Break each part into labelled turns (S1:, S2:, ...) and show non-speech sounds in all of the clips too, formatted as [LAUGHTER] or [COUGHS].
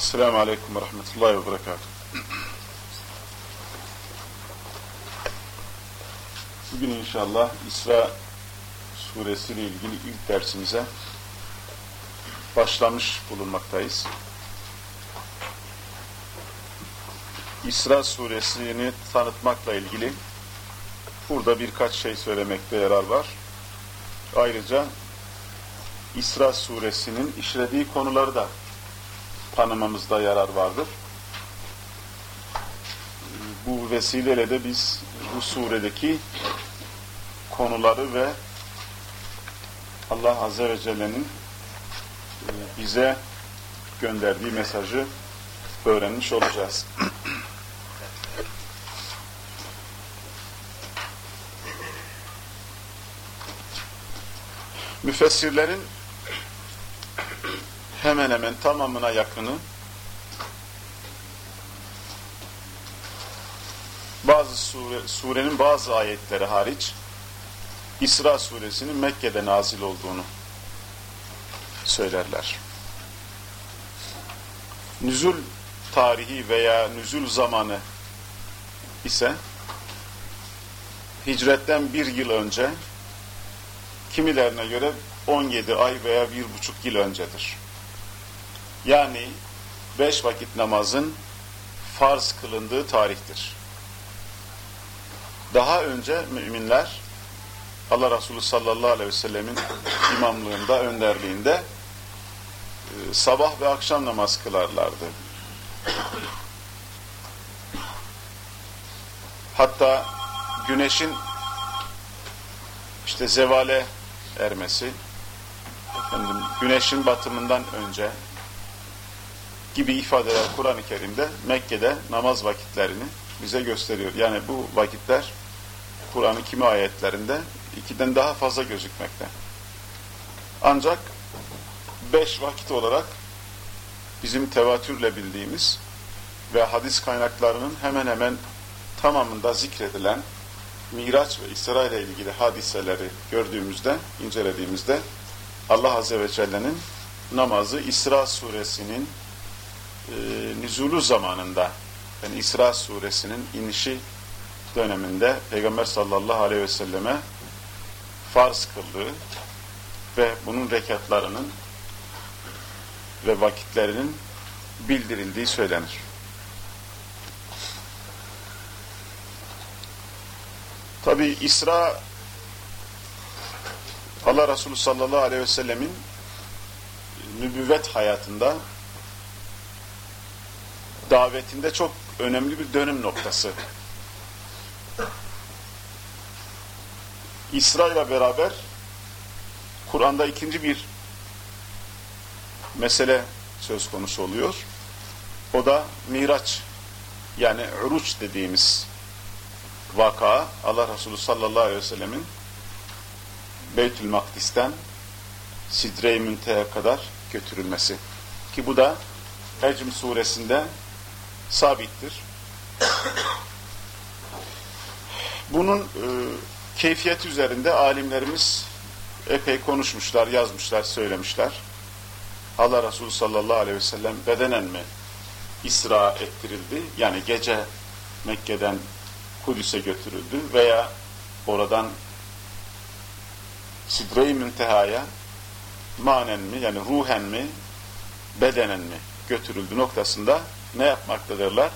S1: Esselamu Aleyküm ve Rahmetullahi ve Berekatuhu. Bugün inşallah İsra suresi ile ilgili ilk dersimize başlamış bulunmaktayız. İsra suresini tanıtmakla ilgili burada birkaç şey söylemekte yarar var. Ayrıca İsra suresinin işlediği konuları da tanımamızda yarar vardır. Bu vesileyle de biz bu suredeki konuları ve Allah Azze ve Celle'nin bize gönderdiği mesajı öğrenmiş olacağız. [CLEARS THROAT] Müfessirlerin hemen hemen tamamına yakını bazı sure, surenin bazı ayetleri hariç İsra suresinin Mekke'de nazil olduğunu söylerler. Nüzul tarihi veya nüzul zamanı ise hicretten bir yıl önce kimilerine göre 17 ay veya bir buçuk yıl öncedir. Yani beş vakit namazın farz kılındığı tarihtir. Daha önce müminler Allah Resulü sallallahu aleyhi ve sellemin [COUGHS] imamlığında, önderliğinde e, sabah ve akşam namaz kılarlardı. Hatta güneşin işte zevale ermesi, efendim, güneşin batımından önce gibi ifadeler Kur'an-ı Kerim'de Mekke'de namaz vakitlerini bize gösteriyor. Yani bu vakitler Kur'an'ın kimi ayetlerinde ikiden daha fazla gözükmekte. Ancak beş vakit olarak bizim tevatürle bildiğimiz ve hadis kaynaklarının hemen hemen tamamında zikredilen Miraç ve İsra ile ilgili hadiseleri gördüğümüzde, incelediğimizde Allah Azze ve Celle'nin namazı İsra suresinin e, nüzulu zamanında yani İsra suresinin inişi döneminde Peygamber sallallahu aleyhi ve selleme farz kıldığı ve bunun rekatlarının ve vakitlerinin bildirildiği söylenir. Tabi İsra Allah Resulü sallallahu aleyhi ve sellemin nübüvvet hayatında davetinde çok önemli bir dönüm noktası. İsra ile beraber Kur'an'da ikinci bir mesele söz konusu oluyor. O da Miraç yani Uruç dediğimiz vaka Allah Resulü sallallahu aleyhi ve sellemin Beytül Makdis'ten Sidre-i Münte'ye kadar götürülmesi. Ki bu da Hecm suresinde sabittir. Bunun e, keyfiyet üzerinde alimlerimiz epey konuşmuşlar, yazmışlar, söylemişler. Allah Resulü sallallahu aleyhi ve sellem bedenen mi isra ettirildi? Yani gece Mekke'den Kudüs'e götürüldü veya oradan Sidre-i Münteha'ya manen mi yani ruhen mi bedenen mi götürüldü noktasında ne yapmaktadırlar?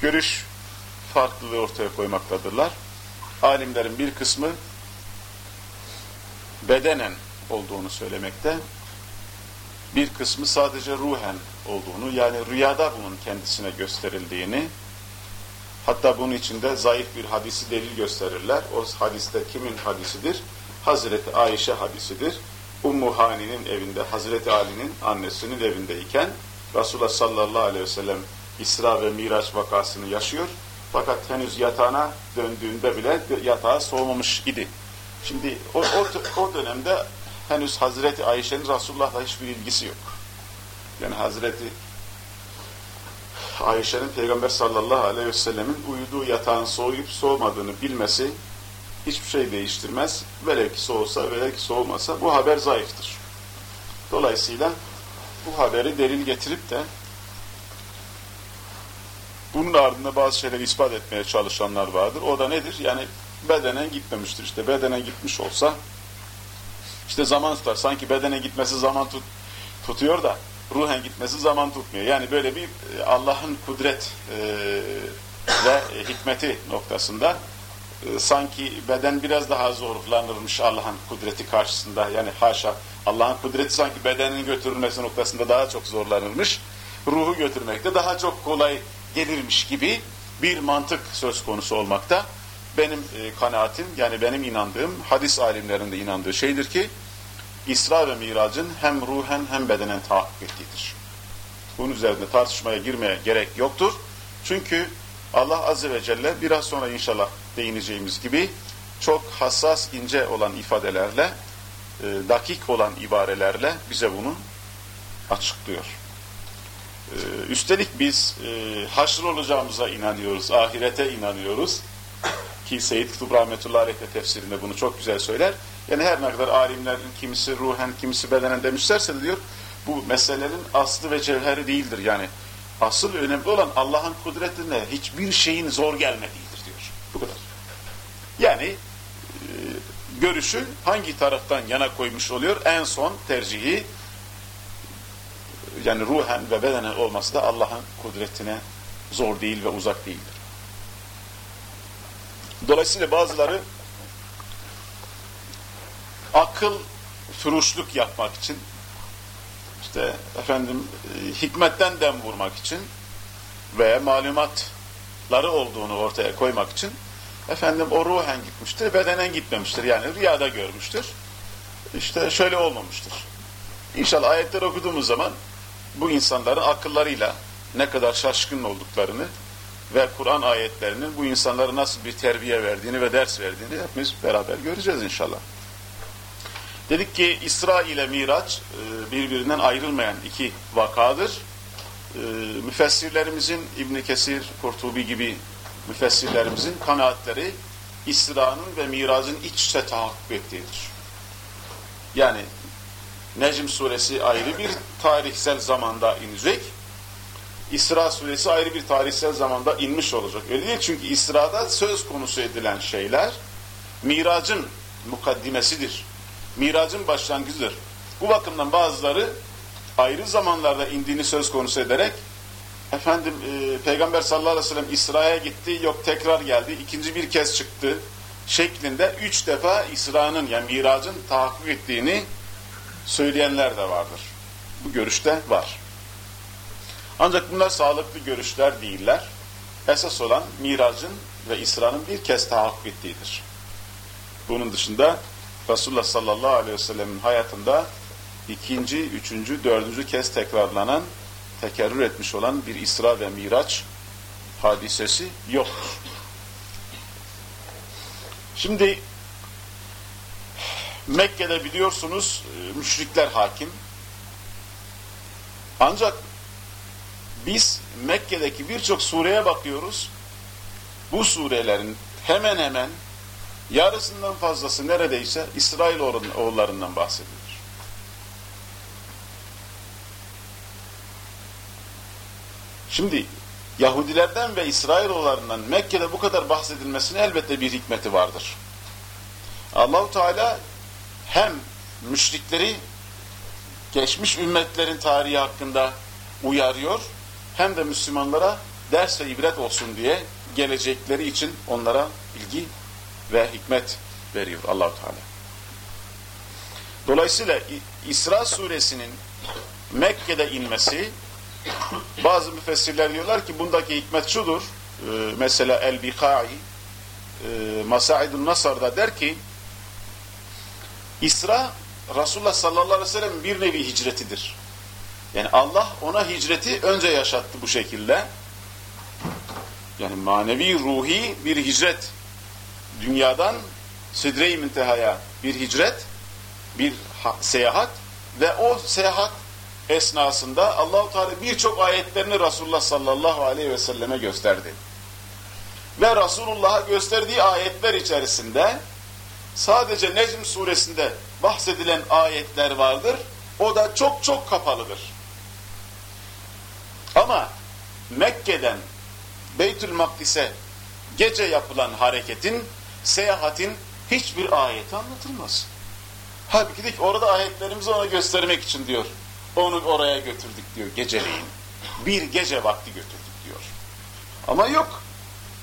S1: Görüş farklılığı ortaya koymaktadırlar. Alimlerin bir kısmı bedenen olduğunu söylemekte, bir kısmı sadece ruhen olduğunu, yani rüyada bunun kendisine gösterildiğini, hatta bunun içinde zayıf bir hadisi delil gösterirler. O hadiste kimin hadisidir? Hazreti Ayşe hadisidir. Ummu Hani'nin evinde, Hazreti Ali'nin annesinin evindeyken, Resulullah sallallahu aleyhi ve sellem İsra ve Miraç vakasını yaşıyor. Fakat henüz yatağına döndüğünde bile yatağı soğumamış idi. Şimdi o, o, o dönemde henüz Hazreti Ayşe'nin Resulullah'la hiçbir ilgisi yok. Yani Hazreti Ayşe'nin Peygamber sallallahu aleyhi ve sellemin uyuduğu yatağın soğuyup soğumadığını bilmesi hiçbir şey değiştirmez. Velev ki soğusa, velev ki soğumasa bu haber zayıftır. Dolayısıyla bu haberi delil getirip de bunun ardında bazı şeyleri ispat etmeye çalışanlar vardır. O da nedir? Yani bedenen gitmemiştir. İşte bedenen gitmiş olsa işte zaman tutar. Sanki bedenen gitmesi zaman tut, tutuyor da ruhen gitmesi zaman tutmuyor. Yani böyle bir e, Allah'ın kudret e, ve hikmeti noktasında sanki beden biraz daha zorlanırmış Allah'ın kudreti karşısında. Yani haşa Allah'ın kudreti sanki bedenin götürülmesi noktasında daha çok zorlanırmış. Ruhu götürmekte daha çok kolay gelirmiş gibi bir mantık söz konusu olmakta. Benim e, kanaatim yani benim inandığım hadis alimlerinde inandığı şeydir ki İsra ve Mirac'ın hem ruhen hem bedenen tahakkuk ettiğidir. Bunun üzerinde tartışmaya girmeye gerek yoktur. Çünkü Allah Azze ve Celle biraz sonra inşallah değineceğimiz gibi çok hassas, ince olan ifadelerle, e, dakik olan ibarelerle bize bunu açıklıyor. E, üstelik biz e, haşr olacağımıza inanıyoruz, ahirete inanıyoruz. Ki Seyyid Kutub Rahmetullahi Aleyh de tefsirinde bunu çok güzel söyler. Yani her ne kadar alimlerin kimisi ruhen, kimisi bedenen demişlerse de diyor, bu meselelerin aslı ve cevheri değildir. Yani asıl önemli olan Allah'ın kudretine hiçbir şeyin zor gelmediğidir diyor. Bu kadar. Yani e, görüşü hangi taraftan yana koymuş oluyor? En son tercihi yani ruhen ve bedenen olması da Allah'ın kudretine zor değil ve uzak değildir. Dolayısıyla bazıları akıl furuşluk yapmak için işte efendim hikmetten dem vurmak için veya malumatları olduğunu ortaya koymak için efendim o ruhen gitmiştir, bedenen gitmemiştir. Yani rüyada görmüştür. İşte şöyle olmamıştır. İnşallah ayetleri okuduğumuz zaman bu insanların akıllarıyla ne kadar şaşkın olduklarını ve Kur'an ayetlerinin bu insanlara nasıl bir terbiye verdiğini ve ders verdiğini hepimiz beraber göreceğiz inşallah. Dedik ki İsra ile Miraç e, birbirinden ayrılmayan iki vakadır. E, müfessirlerimizin İbn Kesir, Kurtubi gibi müfessirlerimizin kanaatleri İsra'nın ve Mirac'ın iç içe tahakkuk ettiğidir. Yani Necm suresi ayrı bir tarihsel zamanda inecek. İsra suresi ayrı bir tarihsel zamanda inmiş olacak. Öyle değil çünkü İsra'da söz konusu edilen şeyler Mirac'ın mukaddimesidir. Miracın başlangıcıdır. Bu bakımdan bazıları ayrı zamanlarda indiğini söz konusu ederek efendim e, Peygamber sallallahu aleyhi ve sellem İsra'ya gitti yok tekrar geldi ikinci bir kez çıktı şeklinde üç defa İsra'nın yani miracın tahakkuk ettiğini söyleyenler de vardır. Bu görüşte var. Ancak bunlar sağlıklı görüşler değiller. Esas olan miracın ve İsra'nın bir kez tahakkuk ettiğidir. Bunun dışında Resulullah sallallahu aleyhi ve sellemin hayatında ikinci, üçüncü, dördüncü kez tekrarlanan, tekerrür etmiş olan bir İsra ve Miraç hadisesi yoktur. Şimdi Mekke'de biliyorsunuz e, müşrikler hakim. Ancak biz Mekke'deki birçok sureye bakıyoruz. Bu surelerin hemen hemen yarısından fazlası neredeyse İsrail oğullarından bahsediyor. Şimdi Yahudilerden ve İsrailoğullarından Mekke'de bu kadar bahsedilmesine elbette bir hikmeti vardır. Allahu Teala hem müşrikleri geçmiş ümmetlerin tarihi hakkında uyarıyor hem de Müslümanlara ders ve ibret olsun diye gelecekleri için onlara bilgi ve hikmet veriyor Allahu Teala. Dolayısıyla İsra suresinin Mekke'de inmesi bazı müfessirler diyorlar ki bundaki hikmet şudur. Ee, mesela El-Bikai e, Masaidun Nasar'da der ki İsra Resulullah sallallahu aleyhi ve sellem bir nevi hicretidir. Yani Allah ona hicreti önce yaşattı bu şekilde. Yani manevi, ruhi bir hicret. Dünyadan Sidre-i Münteha'ya bir hicret, bir seyahat ve o seyahat esnasında Allahu Teala birçok ayetlerini Resulullah sallallahu aleyhi ve selleme gösterdi. Ve Resulullah'a gösterdiği ayetler içerisinde sadece Necm suresinde bahsedilen ayetler vardır. O da çok çok kapalıdır. Ama Mekke'den Beytül Makdis'e gece yapılan hareketin, seyahatin hiçbir ayeti anlatılmaz. Halbuki ki orada ayetlerimizi ona göstermek için diyor. Onu oraya götürdük diyor geceleyin. Bir gece vakti götürdük diyor. Ama yok.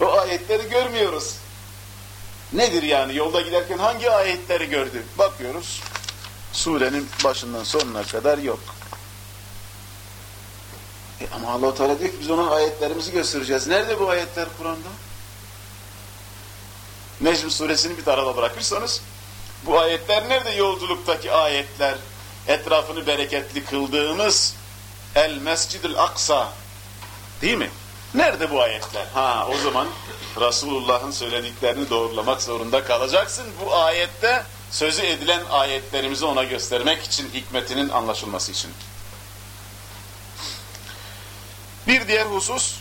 S1: O ayetleri görmüyoruz. Nedir yani yolda giderken hangi ayetleri gördü? Bakıyoruz. Surenin başından sonuna kadar yok. E ama allah Teala diyor ki biz ona ayetlerimizi göstereceğiz. Nerede bu ayetler Kur'an'da? Necm suresini bir tarafa bırakırsanız bu ayetler nerede yolculuktaki ayetler? Etrafını bereketli kıldığımız El Mescid-ül Aksa değil mi? Nerede bu ayetler? Ha o zaman Resulullah'ın söylediklerini doğrulamak zorunda kalacaksın. Bu ayette sözü edilen ayetlerimizi ona göstermek için, hikmetinin anlaşılması için. Bir diğer husus,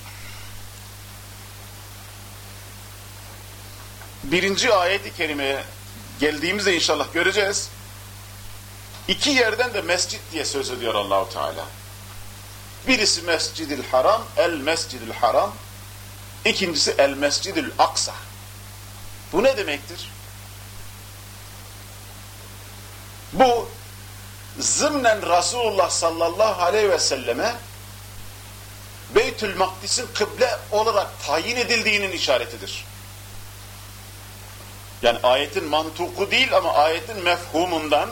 S1: birinci ayet-i kerimeye geldiğimizde inşallah göreceğiz. İki yerden de mescit diye söz ediyor Allahu Teala. Birisi Mescid-i Haram, El Mescid-i Haram. İkincisi El Mescid-i Aksa. Bu ne demektir? Bu zımnen Resulullah sallallahu aleyhi ve selleme Beytül Makdis'in kıble olarak tayin edildiğinin işaretidir. Yani ayetin mantuku değil ama ayetin mefhumundan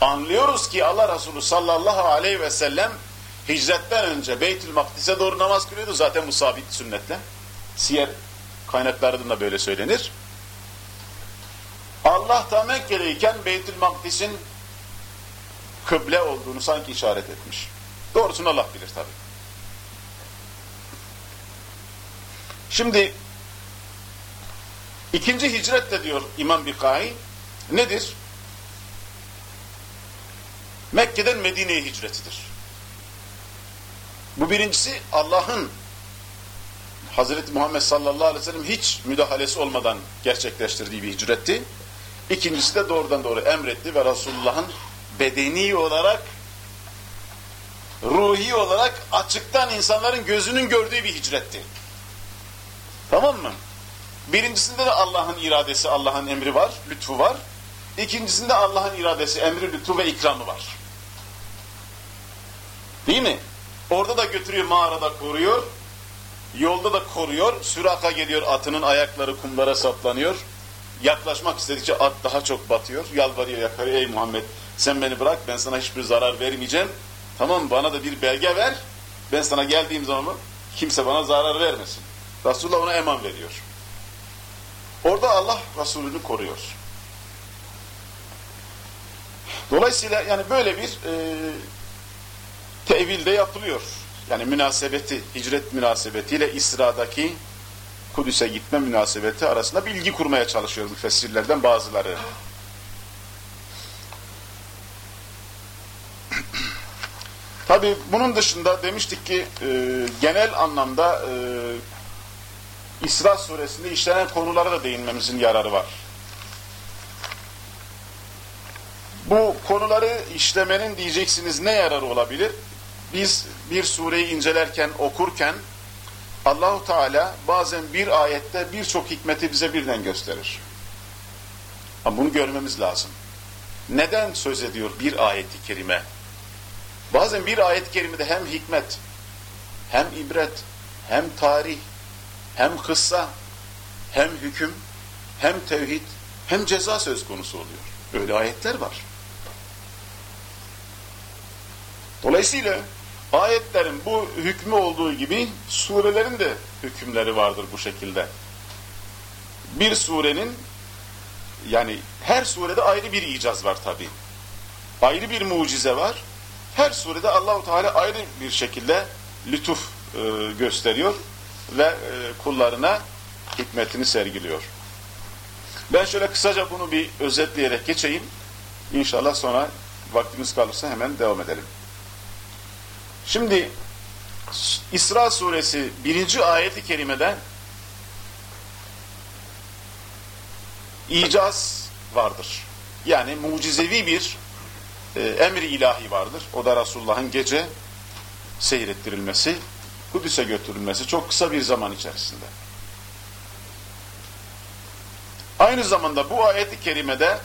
S1: anlıyoruz ki Allah Resulü sallallahu aleyhi ve sellem hicretten önce Beytül Makdis'e doğru namaz kılıyordu. Zaten bu sabit sünnetle. Siyer kaynaklarında da böyle söylenir. Allah da Mekke'deyken Beytül Makdis'in kıble olduğunu sanki işaret etmiş. Doğrusunu Allah bilir tabi. Şimdi ikinci hicret de diyor İmam Bikai nedir? Mekke'den Medine'ye hicretidir. Bu birincisi Allah'ın Hazreti Muhammed sallallahu aleyhi ve sellem hiç müdahalesi olmadan gerçekleştirdiği bir hicretti. İkincisi de doğrudan doğru emretti ve Resulullah'ın bedeni olarak ruhi olarak açıktan insanların gözünün gördüğü bir hicretti. Tamam mı? Birincisinde de Allah'ın iradesi, Allah'ın emri var, lütfu var. İkincisinde Allah'ın iradesi, emri, lütfu ve ikramı var. Değil mi? Orada da götürüyor mağarada koruyor. Yolda da koruyor. Süraka geliyor atının ayakları kumlara saplanıyor. Yaklaşmak istedikçe at daha çok batıyor. Yalvarıyor yakarıyor. Ey Muhammed sen beni bırak ben sana hiçbir zarar vermeyeceğim. Tamam? Bana da bir belge ver. Ben sana geldiğim zaman kimse bana zarar vermesin. Resulullah ona eman veriyor. Orada Allah Resulünü koruyor. Dolayısıyla yani böyle bir e, tevil de yapılıyor. Yani münasebeti, hicret münasebetiyle İsra'daki Kudüs'e gitme münasebeti arasında bilgi kurmaya çalışıyor müfessirlerden bazıları. Tabi bunun dışında demiştik ki e, genel anlamda e, İsra suresinde işlenen konulara da değinmemizin yararı var. Bu konuları işlemenin diyeceksiniz ne yararı olabilir? Biz bir sureyi incelerken, okurken Allahu Teala bazen bir ayette birçok hikmeti bize birden gösterir. Ama bunu görmemiz lazım. Neden söz ediyor bir ayeti kerime? Bazen bir ayet-i kerimede hem hikmet, hem ibret, hem tarih, hem kıssa, hem hüküm, hem tevhid, hem ceza söz konusu oluyor. Öyle ayetler var. Dolayısıyla ayetlerin bu hükmü olduğu gibi surelerin de hükümleri vardır bu şekilde. Bir surenin yani her surede ayrı bir icaz var tabi. Ayrı bir mucize var. Her surede Allahu Teala ayrı bir şekilde lütuf e, gösteriyor ve e, kullarına hikmetini sergiliyor. Ben şöyle kısaca bunu bir özetleyerek geçeyim. İnşallah sonra vaktimiz kalırsa hemen devam edelim. Şimdi İsra suresi birinci ayeti kerimede icaz vardır. Yani mucizevi bir e, emri ilahi vardır. O da Resulullah'ın gece seyrettirilmesi. Kudüs'e götürülmesi çok kısa bir zaman içerisinde. Aynı zamanda bu ayeti kerimede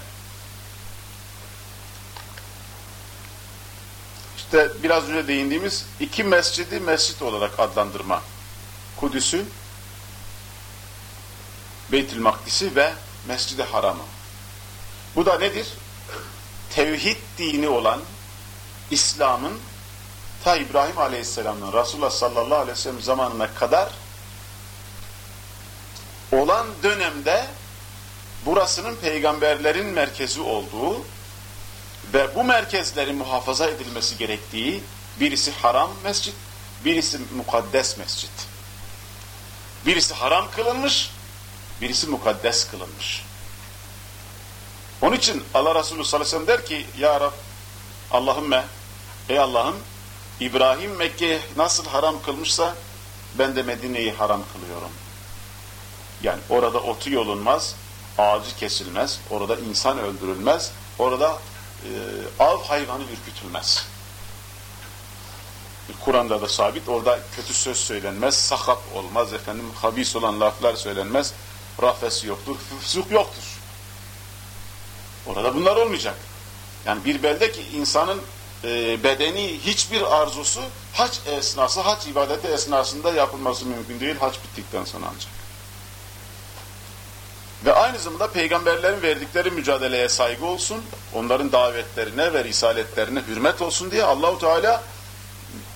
S1: işte biraz önce değindiğimiz iki mescidi mescit olarak adlandırma. Kudüs'ü, Beytül Makdis'i ve Mescid-i Haram'ı. Bu da nedir? Tevhid dini olan İslam'ın ta İbrahim Aleyhisselam'ın Resulullah sallallahu aleyhi ve sellem zamanına kadar olan dönemde burasının peygamberlerin merkezi olduğu ve bu merkezlerin muhafaza edilmesi gerektiği birisi haram mescit, birisi mukaddes mescit. Birisi haram kılınmış, birisi mukaddes kılınmış. Onun için Allah Resulü sallallahu aleyhi ve sellem der ki Ya Rab Allahümme ey Allah'ım İbrahim Mekke'yi nasıl haram kılmışsa ben de Medine'yi haram kılıyorum. Yani orada otu yolunmaz, ağacı kesilmez, orada insan öldürülmez, orada e, av hayvanı ürkütülmez. Kur'an'da da sabit, orada kötü söz söylenmez, sakat olmaz, efendim habis olan laflar söylenmez, rafesi yoktur, füsuk yoktur. Orada bunlar olmayacak. Yani bir belde ki insanın e, bedeni hiçbir arzusu hac esnası, hac ibadeti esnasında yapılması mümkün değil, hac bittikten sonra ancak. Ve aynı zamanda peygamberlerin verdikleri mücadeleye saygı olsun, onların davetlerine ve risaletlerine hürmet olsun diye Allahu Teala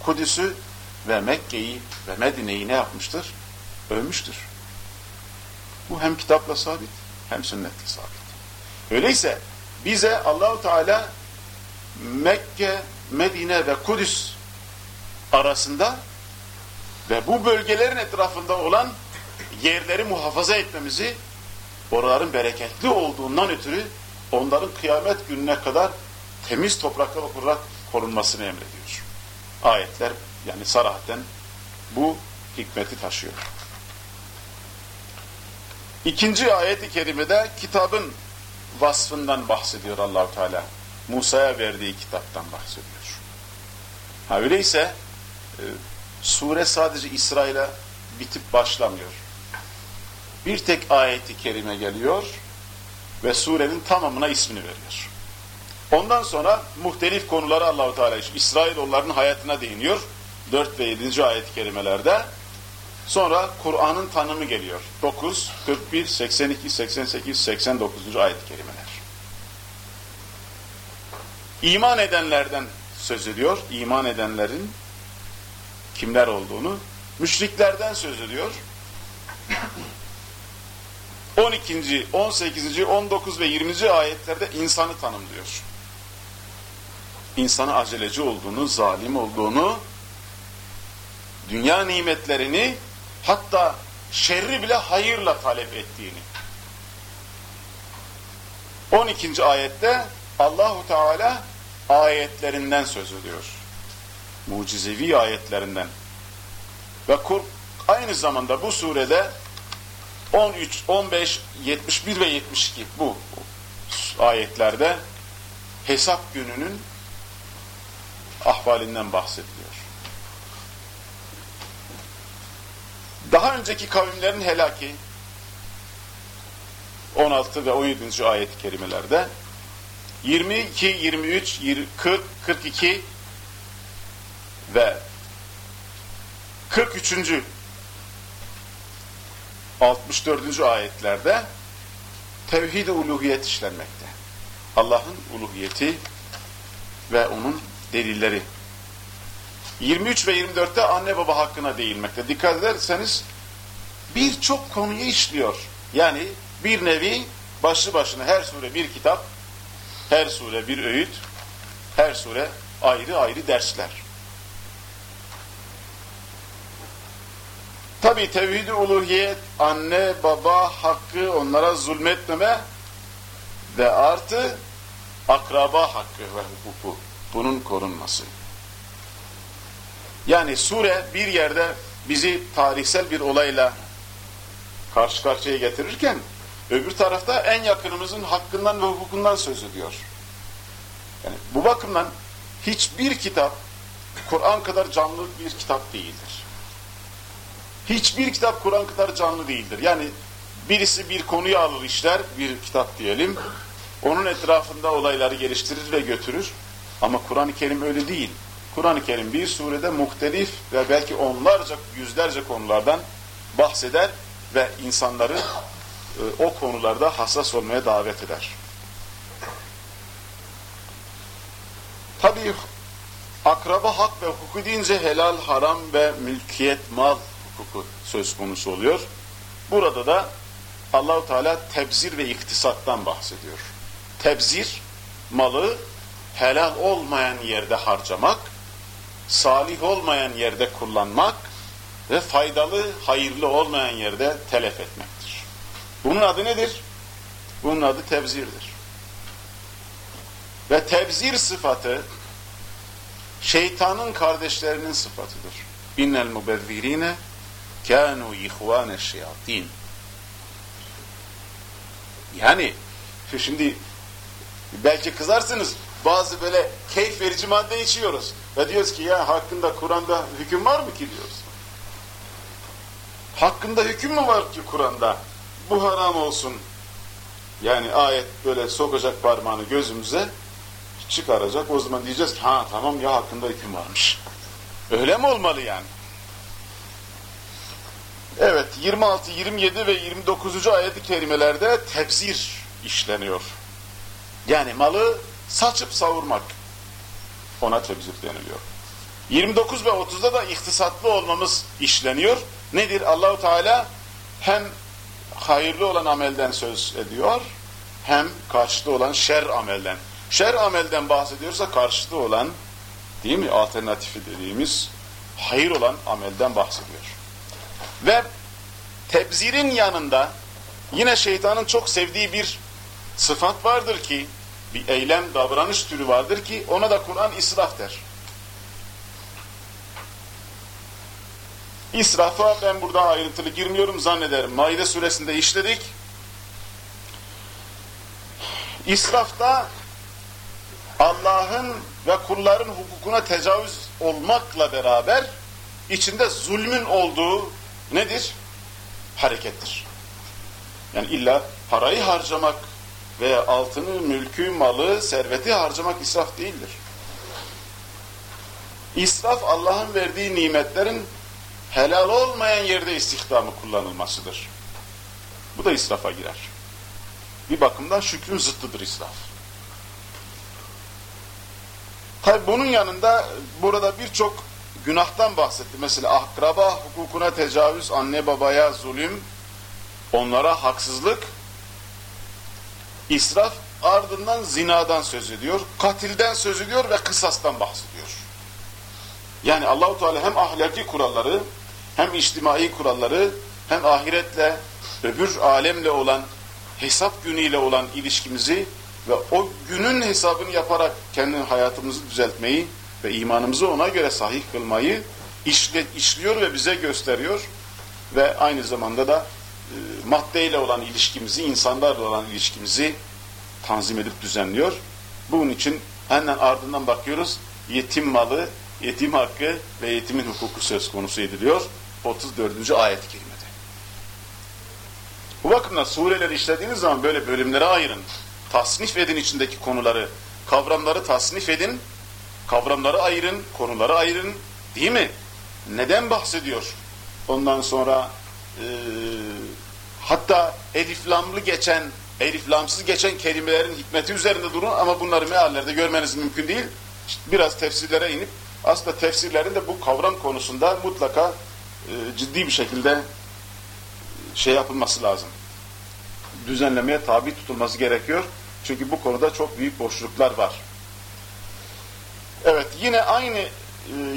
S1: Kudüs'ü ve Mekke'yi ve Medine'yi ne yapmıştır? Övmüştür. Bu hem kitapla sabit hem sünnetle sabit. Öyleyse bize Allahu Teala Mekke, Medine ve Kudüs arasında ve bu bölgelerin etrafında olan yerleri muhafaza etmemizi oraların bereketli olduğundan ötürü onların kıyamet gününe kadar temiz toprakta olarak korunmasını emrediyor. Ayetler yani sarahaten bu hikmeti taşıyor. İkinci ayet-i kerimede kitabın vasfından bahsediyor Allahu Teala. Musa'ya verdiği kitaptan bahsediyor. Ha öyleyse e, sure sadece İsrail'e bitip başlamıyor. Bir tek ayeti kerime geliyor ve surenin tamamına ismini veriyor. Ondan sonra muhtelif konuları Allahu Teala İsrailoğulların hayatına değiniyor. 4 ve 7. ayet-i kerimelerde. Sonra Kur'an'ın tanımı geliyor. 9, 41, 82, 88, 89. ayet-i kerimeler. İman edenlerden söz ediyor. İman edenlerin kimler olduğunu. Müşriklerden söz ediyor. 12. 18. 19 ve 20. ayetlerde insanı tanımlıyor. İnsanı aceleci olduğunu, zalim olduğunu, dünya nimetlerini hatta şerri bile hayırla talep ettiğini. 12. ayette Allahu Teala ayetlerinden söz ediyor. Mucizevi ayetlerinden. Ve Kur aynı zamanda bu surede 13, 15, 71 ve 72 bu ayetlerde hesap gününün ahvalinden bahsediliyor. Daha önceki kavimlerin helaki 16 ve 17. ayet-i kerimelerde 22, 23, 40, 42 ve 43. 64. ayetlerde tevhid-i uluhiyet işlenmekte. Allah'ın uluhiyeti ve onun delilleri. 23 ve 24'te anne baba hakkına değinmekte. Dikkat ederseniz birçok konuyu işliyor. Yani bir nevi başlı başına her sure bir kitap, her sure bir öğüt, her sure ayrı ayrı dersler. Tabi tevhid-i uluhiyet, anne, baba hakkı, onlara zulmetmeme ve artı akraba hakkı ve hukuku, bunun korunması. Yani sure bir yerde bizi tarihsel bir olayla karşı karşıya getirirken öbür tarafta en yakınımızın hakkından ve hukukundan söz ediyor. Yani bu bakımdan hiçbir kitap Kur'an kadar canlı bir kitap değildir. Hiçbir kitap Kur'an kadar canlı değildir. Yani birisi bir konuyu alır işler, bir kitap diyelim. Onun etrafında olayları geliştirir ve götürür. Ama Kur'an-ı Kerim öyle değil. Kur'an-ı Kerim bir surede muhtelif ve belki onlarca, yüzlerce konulardan bahseder ve insanları o konularda hassas olmaya davet eder. Tabii akraba hak ve hukuku deyince helal, haram ve mülkiyet, mal hukuku söz konusu oluyor. Burada da Allahu Teala tebzir ve iktisattan bahsediyor. Tebzir, malı helal olmayan yerde harcamak, salih olmayan yerde kullanmak ve faydalı, hayırlı olmayan yerde telef etmektir. Bunun adı nedir? Bunun adı tebzirdir. Ve tebzir sıfatı şeytanın kardeşlerinin sıfatıdır. İnnel mubezzirine kânû ihvâne şeyatin. Yani şimdi belki kızarsınız bazı böyle keyif verici madde içiyoruz ve diyoruz ki ya hakkında Kur'an'da hüküm var mı ki diyoruz. Hakkında hüküm mü var ki Kur'an'da? Bu haram olsun. Yani ayet böyle sokacak parmağını gözümüze çıkaracak. O zaman diyeceğiz ki ha tamam ya hakkında hüküm varmış. Öyle mi olmalı yani? Evet 26, 27 ve 29. ayet-i kerimelerde tebzir işleniyor. Yani malı saçıp savurmak. Ona tebzir deniliyor. 29 ve 30'da da ihtisatlı olmamız işleniyor. Nedir? Allahu Teala hem hayırlı olan amelden söz ediyor hem karşıtı olan şer amelden. Şer amelden bahsediyorsa karşıtı olan değil mi alternatifi dediğimiz hayır olan amelden bahsediyor. Ve tebzirin yanında yine şeytanın çok sevdiği bir sıfat vardır ki bir eylem, davranış türü vardır ki ona da Kur'an israf der. İsrafa ben burada ayrıntılı girmiyorum zannederim. Maide suresinde işledik. İsrafta Allah'ın ve kulların hukukuna tecavüz olmakla beraber içinde zulmün olduğu nedir? Harekettir. Yani illa parayı harcamak veya altını, mülkü, malı, serveti harcamak israf değildir. İsraf Allah'ın verdiği nimetlerin helal olmayan yerde istihdamı kullanılmasıdır. Bu da israfa girer. Bir bakımdan şükrün zıttıdır israf. Tabi bunun yanında burada birçok günahtan bahsetti. Mesela akraba hukukuna tecavüz, anne babaya zulüm, onlara haksızlık, israf ardından zinadan söz ediyor, katilden söz ediyor ve kısastan bahsediyor. Yani Allahu Teala hem ahlaki kuralları, hem içtimai kuralları, hem ahiretle, öbür alemle olan, hesap günüyle olan ilişkimizi ve o günün hesabını yaparak kendi hayatımızı düzeltmeyi ve imanımızı ona göre sahih kılmayı işle, işliyor ve bize gösteriyor. Ve aynı zamanda da e, maddeyle olan ilişkimizi, insanlarla olan ilişkimizi tanzim edip düzenliyor. Bunun için hemen ardından bakıyoruz. Yetim malı, yetim hakkı ve yetimin hukuku söz konusu ediliyor. 34. ayet-i kerimede. Bu bakımdan sureleri işlediğiniz zaman böyle bölümlere ayırın. Tasnif edin içindeki konuları. Kavramları tasnif edin. Kavramları ayırın, konuları ayırın. Değil mi? Neden bahsediyor? Ondan sonra e, hatta eliflamlı geçen, eliflamsız geçen kelimelerin hikmeti üzerinde durun ama bunları meallerde görmeniz mümkün değil. İşte biraz tefsirlere inip aslında tefsirlerin de bu kavram konusunda mutlaka e, ciddi bir şekilde şey yapılması lazım. Düzenlemeye tabi tutulması gerekiyor. Çünkü bu konuda çok büyük boşluklar var. Evet yine aynı e,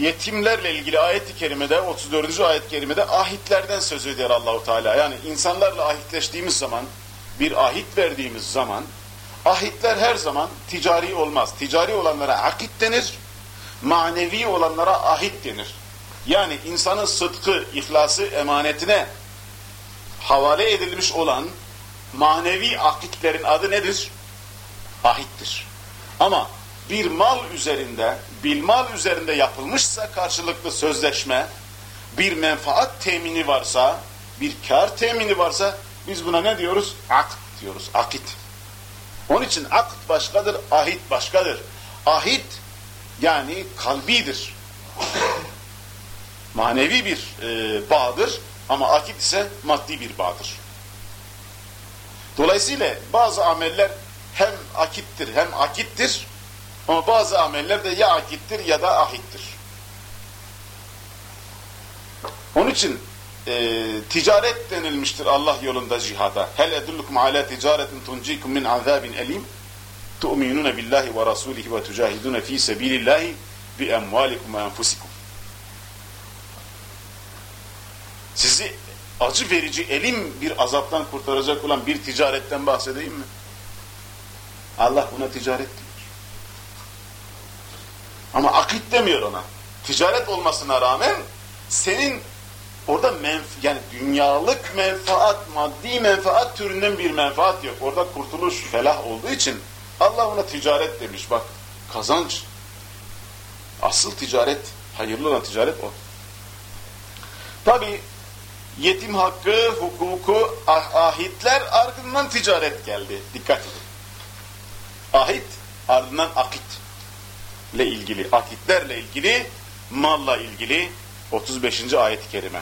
S1: yetimlerle ilgili ayet-i kerimede 34. ayet-i kerimede ahitlerden söz ediyor Allahu Teala. Yani insanlarla ahitleştiğimiz zaman bir ahit verdiğimiz zaman ahitler her zaman ticari olmaz. Ticari olanlara akit denir. Manevi olanlara ahit denir. Yani insanın sıdkı, ihlası, emanetine havale edilmiş olan manevi akitlerin adı nedir? Ahittir. Ama bir mal üzerinde, bil mal üzerinde yapılmışsa karşılıklı sözleşme, bir menfaat temini varsa, bir kar temini varsa biz buna ne diyoruz? Akd diyoruz, akit. Onun için akd başkadır, ahit başkadır. Ahit yani kalbidir. Manevi bir e, bağdır ama akit ise maddi bir bağdır. Dolayısıyla bazı ameller hem akittir hem akittir ama bazı ameller de ya akittir ya da ahittir. Onun için e, ticaret denilmiştir Allah yolunda cihada. Hel edullukum ala ticaretin tuncikum min azabin elim tu'minuna billahi ve rasulihi ve tucahiduna fi sebilillahi bi emvalikum ve. Sizi acı verici, elim bir azaptan kurtaracak olan bir ticaretten bahsedeyim mi? Allah buna ticaret diyor. Ama akit demiyor ona. Ticaret olmasına rağmen senin orada menf yani dünyalık menfaat, maddi menfaat türünden bir menfaat yok. Orada kurtuluş, felah olduğu için Allah ona ticaret demiş. Bak kazanç. Asıl ticaret, hayırlı olan ticaret o. Tabi yetim hakkı, hukuku, ah, ahitler ardından ticaret geldi. Dikkat edin. Ahit ardından akit ile ilgili, akitlerle ilgili, malla ilgili 35. ayet-i kerime.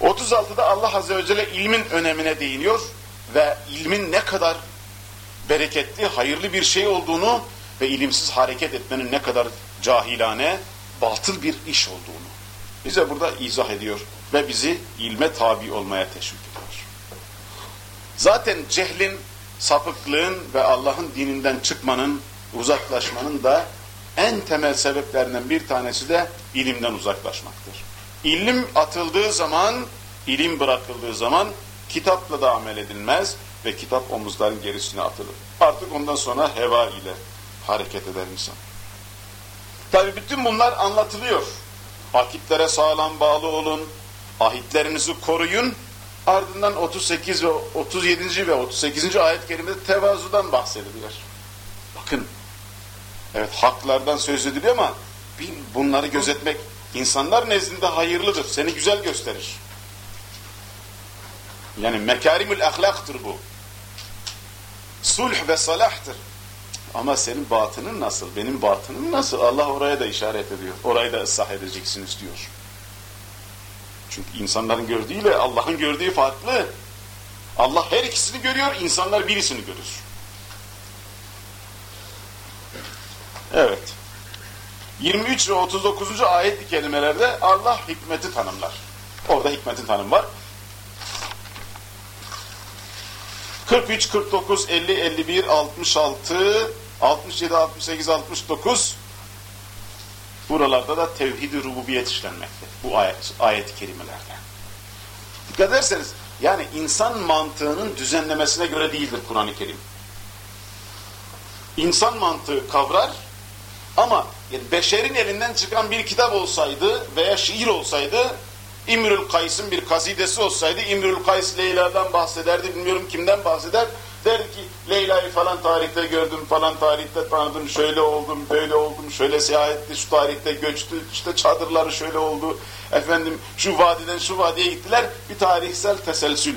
S1: 36'da Allah Azze ve Celle ilmin önemine değiniyor ve ilmin ne kadar bereketli, hayırlı bir şey olduğunu ve ilimsiz hareket etmenin ne kadar cahilane, batıl bir iş olduğunu bize burada izah ediyor ve bizi ilme tabi olmaya teşvik ediyor. Zaten cehlin, sapıklığın ve Allah'ın dininden çıkmanın, uzaklaşmanın da en temel sebeplerinden bir tanesi de ilimden uzaklaşmaktır. İlim atıldığı zaman, ilim bırakıldığı zaman kitapla da amel edilmez ve kitap omuzların gerisine atılır. Artık ondan sonra heva ile hareket eder insan. Tabi bütün bunlar anlatılıyor. Akitlere sağlam bağlı olun, ahitlerinizi koruyun. Ardından 38 ve 37. ve 38. ayet-i kerimede tevazudan bahsediliyor. Bakın, evet haklardan söz ediliyor ama bunları gözetmek insanlar nezdinde hayırlıdır, seni güzel gösterir. Yani mekarimül ahlaktır bu. Sulh ve salahtır. Ama senin batının nasıl? Benim batınım nasıl? Allah oraya da işaret ediyor. Orayı da ıslah edeceksiniz diyor. Çünkü insanların gördüğüyle Allah'ın gördüğü farklı. Allah her ikisini görüyor, insanlar birisini görür. Evet. 23 ve 39. ayet-i kelimelerde Allah hikmeti tanımlar. Orada hikmetin tanım var. 43, 49, 50, 51, 66, 67, 68, 69 buralarda da tevhid-i rububiyet işlenmekte. Bu ayet, ayet-i kerimelerde. Dikkat ederseniz yani insan mantığının düzenlemesine göre değildir Kur'an-ı Kerim. İnsan mantığı kavrar ama yani beşerin elinden çıkan bir kitap olsaydı veya şiir olsaydı İmrül Kays'ın bir kasidesi olsaydı İmrül Kays Leyla'dan bahsederdi. Bilmiyorum kimden bahseder. Der ki Leyla'yı falan tarihte gördüm, falan tarihte tanıdım, şöyle oldum, böyle oldum, şöyle seyahatti, şu tarihte göçtü, işte çadırları şöyle oldu. Efendim şu vadiden şu vadiye gittiler. Bir tarihsel teselsül,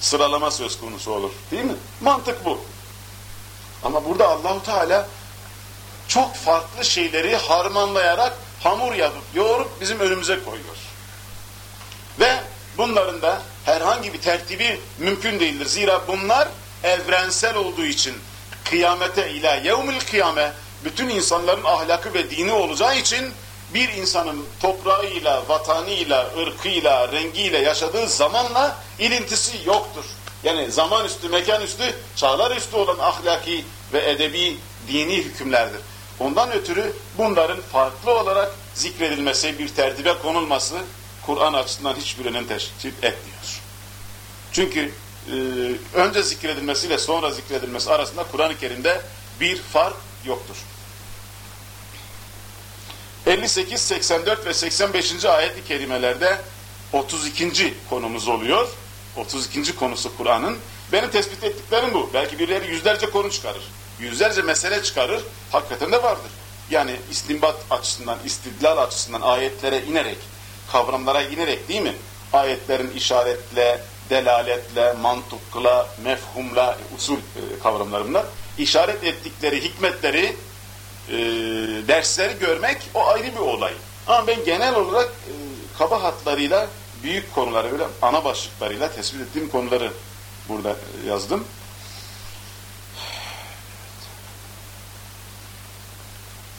S1: sıralama söz konusu olur. Değil mi? Mantık bu. Ama burada Allahu Teala çok farklı şeyleri harmanlayarak hamur yapıp yoğurup bizim önümüze koyuyor. Ve bunların da herhangi bir tertibi mümkün değildir. Zira bunlar evrensel olduğu için kıyamete ila yevmil kıyame bütün insanların ahlakı ve dini olacağı için bir insanın toprağıyla, vatanıyla, ırkıyla, rengiyle yaşadığı zamanla ilintisi yoktur. Yani zaman üstü, mekan üstü, çağlar üstü olan ahlaki ve edebi dini hükümlerdir. Ondan ötürü bunların farklı olarak zikredilmesi, bir tertibe konulması Kur'an açısından hiçbir önem teşkil etmiyor. Çünkü e, önce zikredilmesiyle sonra zikredilmesi arasında Kur'an-ı Kerim'de bir fark yoktur. 58, 84 ve 85. ayet-i kerimelerde 32. konumuz oluyor. 32. konusu Kur'an'ın. Benim tespit ettiklerim bu. Belki birileri yüzlerce konu çıkarır. Yüzlerce mesele çıkarır. Hakikaten de vardır. Yani istimbat açısından, istidlal açısından ayetlere inerek kavramlara inerek değil mi? Ayetlerin işaretle, delaletle, mantıkla, mefhumla, usul e, kavramları bunlar. İşaret ettikleri hikmetleri, e, dersleri görmek o ayrı bir olay. Ama ben genel olarak e, kaba hatlarıyla büyük konuları böyle ana başlıklarıyla tespit ettiğim konuları burada yazdım.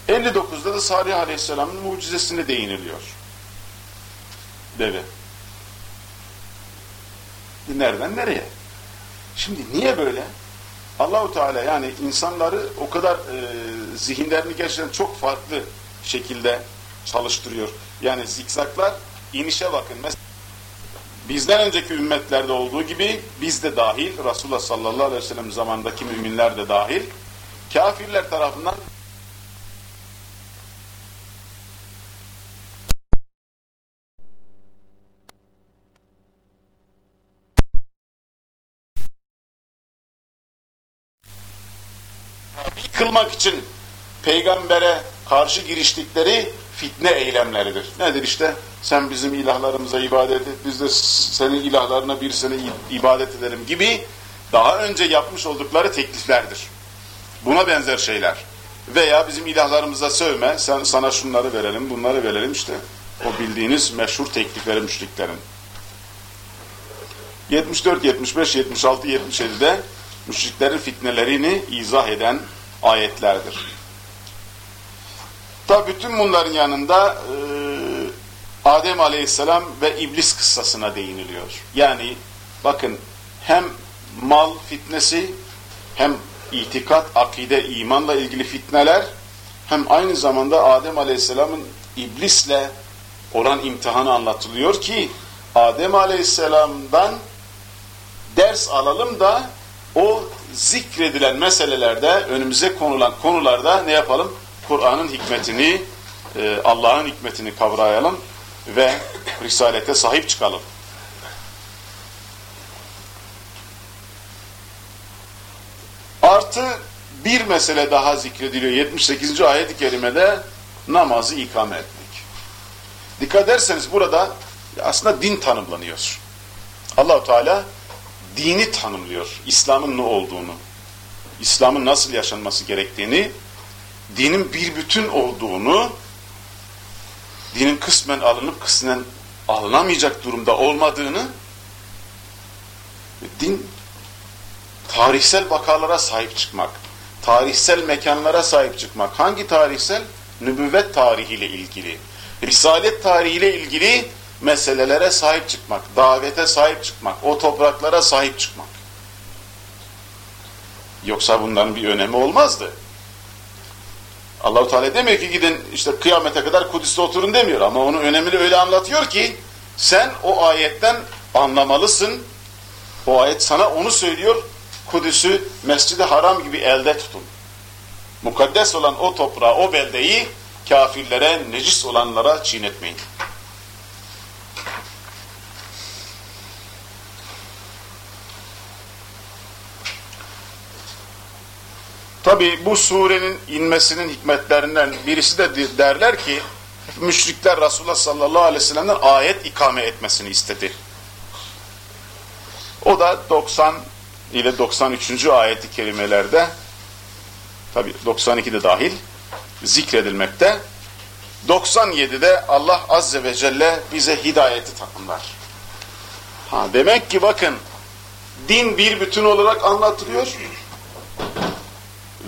S1: ...59'da da Salih Aleyhisselam'ın mucizesine değiniliyor. Deve. Nereden nereye? Şimdi niye böyle? Allahu Teala yani insanları o kadar e, zihinlerini gerçekten çok farklı şekilde çalıştırıyor. Yani zikzaklar inişe bakın. Bizden önceki ümmetlerde olduğu gibi biz de dahil, Resulullah sallallahu aleyhi ve sellem zamandaki müminler de dahil, kafirler tarafından kılmak için peygambere karşı giriştikleri fitne eylemleridir. Nedir işte? Sen bizim ilahlarımıza ibadet et, biz de senin ilahlarına bir sene ibadet edelim gibi daha önce yapmış oldukları tekliflerdir. Buna benzer şeyler. Veya bizim ilahlarımıza sövme, sen, sana şunları verelim, bunları verelim işte. O bildiğiniz meşhur teklifleri müşriklerin. 74, 75, 76, 77'de müşriklerin fitnelerini izah eden ayetlerdir. Tabi bütün bunların yanında e, Adem Aleyhisselam ve İblis kıssasına değiniliyor. Yani bakın hem mal fitnesi hem itikat, akide, imanla ilgili fitneler hem aynı zamanda Adem Aleyhisselam'ın iblisle olan imtihanı anlatılıyor ki Adem Aleyhisselam'dan ders alalım da o zikredilen meselelerde önümüze konulan konularda ne yapalım? Kur'an'ın hikmetini, e, Allah'ın hikmetini kavrayalım ve Risalete sahip çıkalım. Artı bir mesele daha zikrediliyor. 78. ayet-i kerimede namazı ikame etmek. Dikkat ederseniz burada aslında din tanımlanıyor. Allahu Teala dini tanımlıyor. İslam'ın ne olduğunu, İslam'ın nasıl yaşanması gerektiğini, dinin bir bütün olduğunu, dinin kısmen alınıp kısmen alınamayacak durumda olmadığını, din tarihsel vakalara sahip çıkmak, tarihsel mekanlara sahip çıkmak. Hangi tarihsel? Nübüvvet tarihiyle ilgili. Risalet tarihiyle ilgili meselelere sahip çıkmak, davete sahip çıkmak, o topraklara sahip çıkmak. Yoksa bundan bir önemi olmazdı. Allahu Teala demiyor ki gidin işte kıyamete kadar Kudüs'te oturun demiyor ama onun önemini öyle anlatıyor ki sen o ayetten anlamalısın. O ayet sana onu söylüyor. Kudüs'ü Mescid-i Haram gibi elde tutun. Mukaddes olan o toprağı, o beldeyi kafirlere, necis olanlara çiğnetmeyin. Tabi bu surenin inmesinin hikmetlerinden birisi de derler ki müşrikler Resulullah sallallahu aleyhi ve sellem'den ayet ikame etmesini istedi. O da 90 ile 93. ayeti kelimelerde tabi 92'de dahil zikredilmekte. 97'de Allah azze ve celle bize hidayeti takımlar. Ha, demek ki bakın din bir bütün olarak anlatılıyor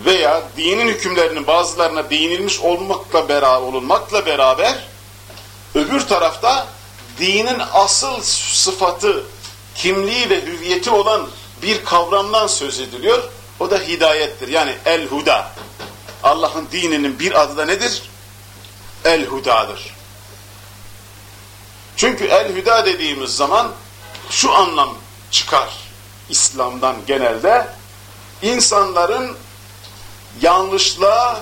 S1: veya dinin hükümlerinin bazılarına değinilmiş olmakla beraber, olunmakla beraber öbür tarafta dinin asıl sıfatı, kimliği ve hüviyeti olan bir kavramdan söz ediliyor. O da hidayettir. Yani el-huda. Allah'ın dininin bir adı da nedir? El-hudadır. Çünkü el-huda dediğimiz zaman şu anlam çıkar İslam'dan genelde insanların yanlışlığa,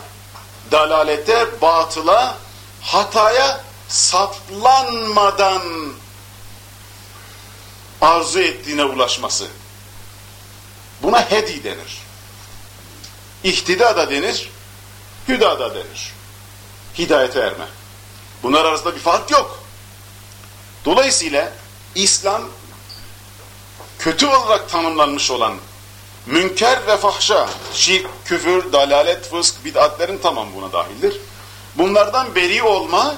S1: dalalete, batıla, hataya saplanmadan arzu ettiğine ulaşması. Buna hedi denir. İhtida da denir, hüda da denir. Hidayete erme. Bunlar arasında bir fark yok. Dolayısıyla İslam kötü olarak tanımlanmış olan münker ve fahşa, şirk, küfür, dalalet, fısk, bid'atlerin tamam buna dahildir. Bunlardan beri olma,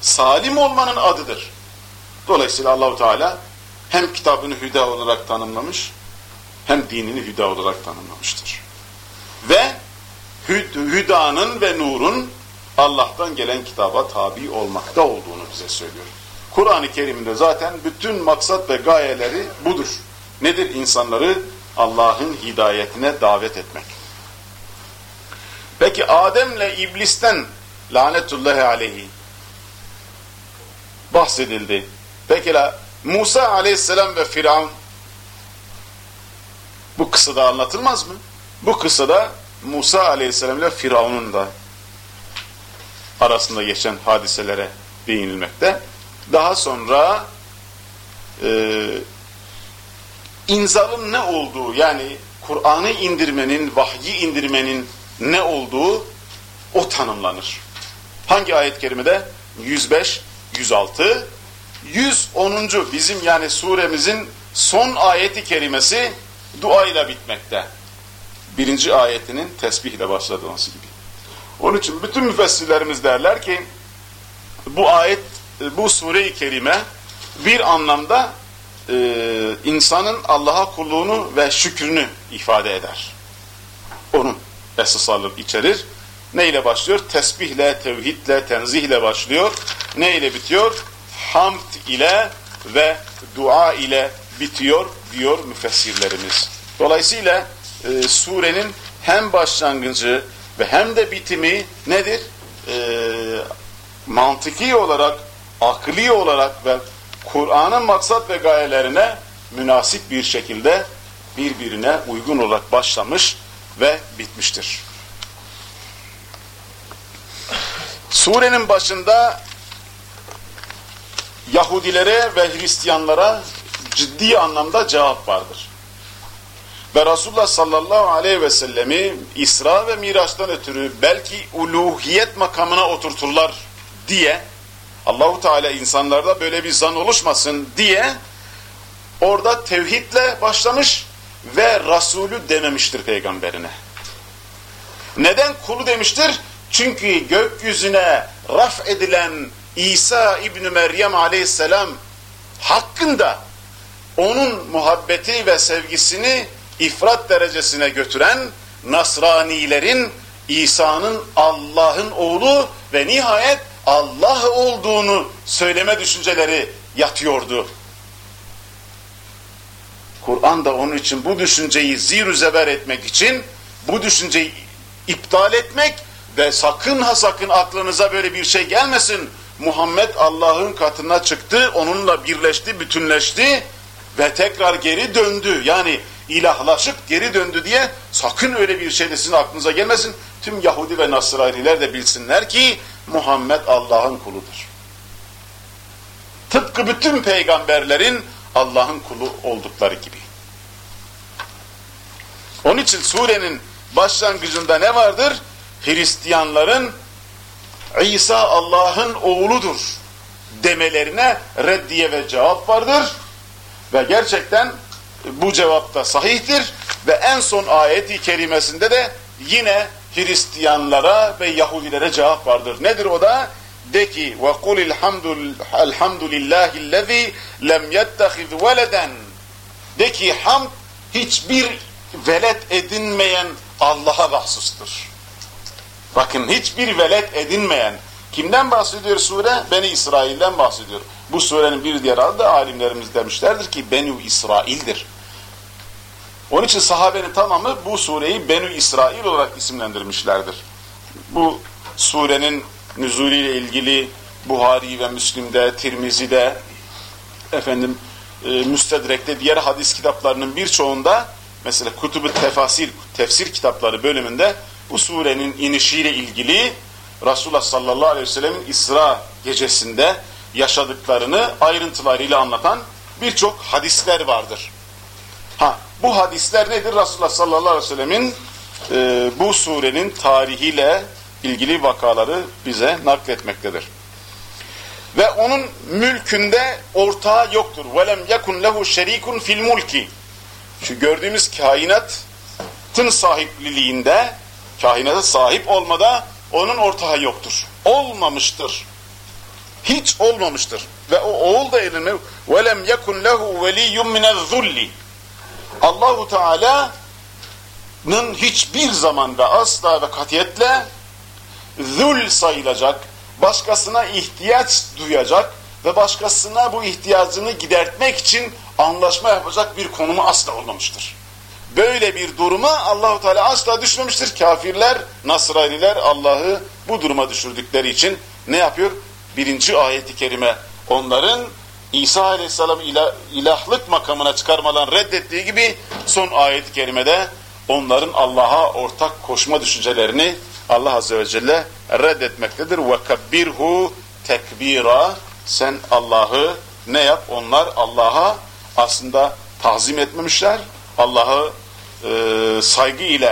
S1: salim olmanın adıdır. Dolayısıyla Allahu Teala hem kitabını hüda olarak tanımlamış, hem dinini hüda olarak tanımlamıştır. Ve hüdanın ve nurun Allah'tan gelen kitaba tabi olmakta olduğunu bize söylüyor. Kur'an-ı Kerim'de zaten bütün maksat ve gayeleri budur. Nedir? İnsanları Allah'ın hidayetine davet etmek. Peki Adem'le iblisten lanetullahi aleyhi bahsedildi. Peki la Musa aleyhisselam ve Firavun bu kısada anlatılmaz mı? Bu kısada Musa aleyhisselam ile Firavun'un da arasında geçen hadiselere değinilmekte. Daha sonra e, inzalın ne olduğu yani Kur'an'ı indirmenin, vahyi indirmenin ne olduğu o tanımlanır. Hangi ayet-i kerimede? 105, 106, 110. bizim yani suremizin son ayeti kerimesi duayla bitmekte. Birinci ayetinin tesbihle başlaması gibi. Onun için bütün müfessirlerimiz derler ki bu ayet, bu sure-i kerime bir anlamda e, insanın Allah'a kulluğunu ve şükrünü ifade eder. Onun esas alır, içerir. Ne ile başlıyor? Tesbihle, tevhidle, tenzihle başlıyor. Ne ile bitiyor? Hamd ile ve dua ile bitiyor diyor müfessirlerimiz. Dolayısıyla e, surenin hem başlangıcı ve hem de bitimi nedir? E, mantıki olarak, akli olarak ve Kur'an'ın maksat ve gayelerine münasip bir şekilde birbirine uygun olarak başlamış ve bitmiştir. Surenin başında Yahudilere ve Hristiyanlara ciddi anlamda cevap vardır. Ve Resulullah sallallahu aleyhi ve sellemi İsra ve Miraç'tan ötürü belki uluhiyet makamına oturturlar diye Allahu Teala insanlarda böyle bir zan oluşmasın diye orada tevhidle başlamış ve Resulü dememiştir peygamberine. Neden kulu demiştir? Çünkü gökyüzüne raf edilen İsa İbni Meryem aleyhisselam hakkında onun muhabbeti ve sevgisini ifrat derecesine götüren Nasranilerin İsa'nın Allah'ın oğlu ve nihayet Allah olduğunu söyleme düşünceleri yatıyordu. Kur'an da onun için bu düşünceyi zir zeber etmek için bu düşünceyi iptal etmek ve sakın ha sakın aklınıza böyle bir şey gelmesin. Muhammed Allah'ın katına çıktı, onunla birleşti, bütünleşti ve tekrar geri döndü. Yani ilahlaşıp geri döndü diye sakın öyle bir şey de sizin aklınıza gelmesin. Tüm Yahudi ve Nasraniler de bilsinler ki Muhammed Allah'ın kuludur. Tıpkı bütün peygamberlerin Allah'ın kulu oldukları gibi. Onun için surenin başlangıcında ne vardır? Hristiyanların İsa Allah'ın oğludur demelerine reddiye ve cevap vardır. Ve gerçekten bu cevap da sahihtir. Ve en son ayeti kerimesinde de yine Hristiyanlara ve Yahudilere cevap vardır. Nedir o da? De ki وَقُلِ الْحَمْدُ لِلّٰهِ الَّذ۪ي لَمْ يَتَّخِذْ وَلَدًا De ki hamd hiçbir velet edinmeyen Allah'a mahsustur. Bakın hiçbir velet edinmeyen kimden bahsediyor sure? Beni İsrail'den bahsediyor. Bu surenin bir diğer adı da alimlerimiz demişlerdir ki Benu İsrail'dir. Onun için sahabenin tamamı bu sureyi Benü İsrail olarak isimlendirmişlerdir. Bu surenin nüzulüyle ilgili Buhari ve Müslim'de, Tirmizi'de, efendim e, Müstedrek'te, diğer hadis kitaplarının birçoğunda mesela Kutubu Tefasir, tefsir kitapları bölümünde bu surenin inişiyle ilgili Resulullah sallallahu aleyhi ve sellemin İsra gecesinde yaşadıklarını ayrıntılarıyla anlatan birçok hadisler vardır. Ha, bu hadisler nedir? Resulullah sallallahu aleyhi ve sellemin e, bu surenin tarihiyle ilgili vakaları bize nakletmektedir. ve onun mülkünde ortağı yoktur. وَلَمْ يَكُنْ لَهُ شَر۪يكٌ fil mulki. Şu gördüğümüz kainatın sahipliliğinde, kainata sahip olmada onun ortağı yoktur. Olmamıştır. Hiç olmamıştır. Ve o oğul da eline وَلَمْ يَكُنْ لَهُ وَلِيٌّ مِنَ الذُّلِّ Allahu Teala'nın hiçbir zaman ve asla ve katiyetle zul sayılacak, başkasına ihtiyaç duyacak ve başkasına bu ihtiyacını gidertmek için anlaşma yapacak bir konumu asla olmamıştır. Böyle bir duruma Allahu Teala asla düşmemiştir. Kafirler, Nasraniler Allah'ı bu duruma düşürdükleri için ne yapıyor? Birinci ayeti kerime onların İsa Aleyhisselam ilah, ilahlık makamına çıkarmadan reddettiği gibi son ayet-i kerimede onların Allah'a ortak koşma düşüncelerini Allah Azze ve Celle reddetmektedir. وَكَبِّرْهُ tekbira Sen Allah'ı ne yap? Onlar Allah'a aslında tazim etmemişler. Allah'ı e, saygı ile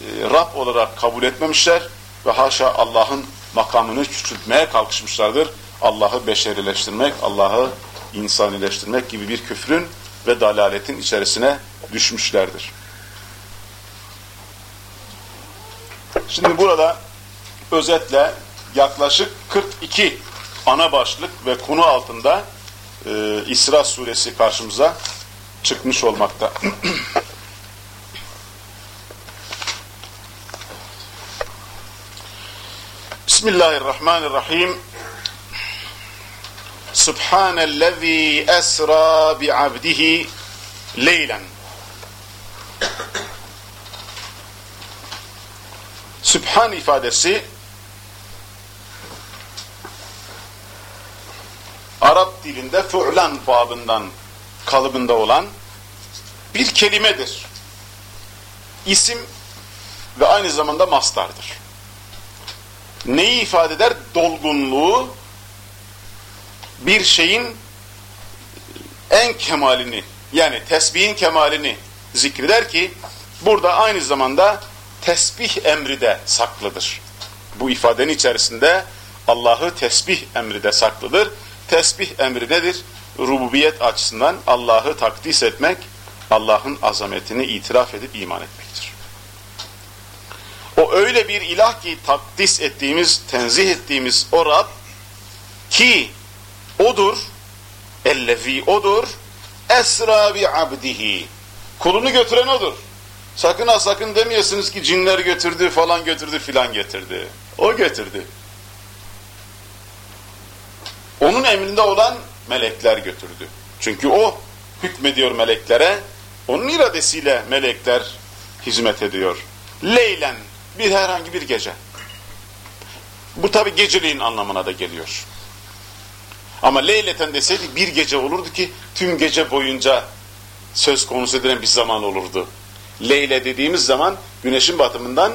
S1: e, Rab olarak kabul etmemişler ve haşa Allah'ın makamını küçültmeye kalkışmışlardır. Allah'ı beşerileştirmek, Allah'ı insanileştirmek gibi bir küfrün ve dalaletin içerisine düşmüşlerdir. Şimdi burada özetle yaklaşık 42 ana başlık ve konu altında e, İsra suresi karşımıza çıkmış olmakta. [CLEARS THROAT] Bismillahirrahmanirrahim. Subhanellezî esra bi'abdihi leylen. Sübhan ifadesi Arap dilinde fu'lan babından kalıbında olan bir kelimedir. İsim ve aynı zamanda mastardır. Neyi ifade eder? Dolgunluğu, bir şeyin en kemalini, yani tesbihin kemalini zikreder ki, burada aynı zamanda tesbih emri de saklıdır. Bu ifadenin içerisinde Allah'ı tesbih emri de saklıdır. Tesbih emri nedir? Rububiyet açısından Allah'ı takdis etmek, Allah'ın azametini itiraf edip iman etmektir. O öyle bir ilah ki takdis ettiğimiz, tenzih ettiğimiz o Rab ki odur, ellezi odur, esra bi abdihi. Kulunu götüren odur. Sakın ha sakın demeyesiniz ki cinler götürdü falan götürdü filan getirdi. O götürdü. Onun emrinde olan melekler götürdü. Çünkü o hükmediyor meleklere, onun iradesiyle melekler hizmet ediyor. Leylen, bir herhangi bir gece. Bu tabi geceliğin anlamına da geliyor. Ama leyleten deseydik bir gece olurdu ki tüm gece boyunca söz konusu edilen bir zaman olurdu. Leyle dediğimiz zaman güneşin batımından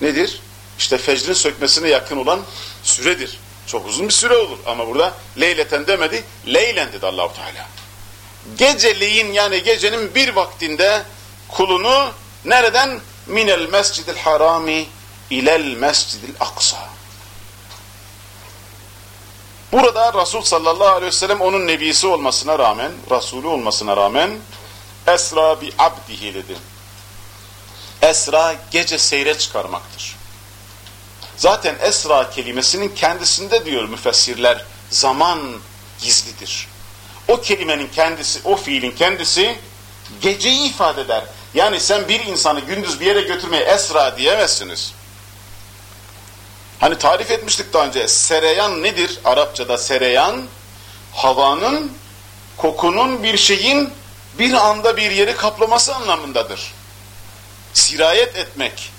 S1: nedir? İşte fecrin sökmesine yakın olan süredir. Çok uzun bir süre olur ama burada leyleten demedi, leylen dedi Allahu Teala. Geceliğin yani gecenin bir vaktinde kulunu nereden? Minel mescidil harami ilel mescidil aksa. Burada Resul sallallahu aleyhi ve sellem onun nebisi olmasına rağmen, Resulü olmasına rağmen Esra bi abdihi dedi. Esra gece seyre çıkarmaktır. Zaten esra kelimesinin kendisinde diyor müfessirler zaman gizlidir. O kelimenin kendisi, o fiilin kendisi geceyi ifade eder. Yani sen bir insanı gündüz bir yere götürmeye esra diyemezsiniz. Hani tarif etmiştik daha önce. Sereyan nedir? Arapçada sereyan, havanın, kokunun bir şeyin bir anda bir yeri kaplaması anlamındadır. Sirayet etmek.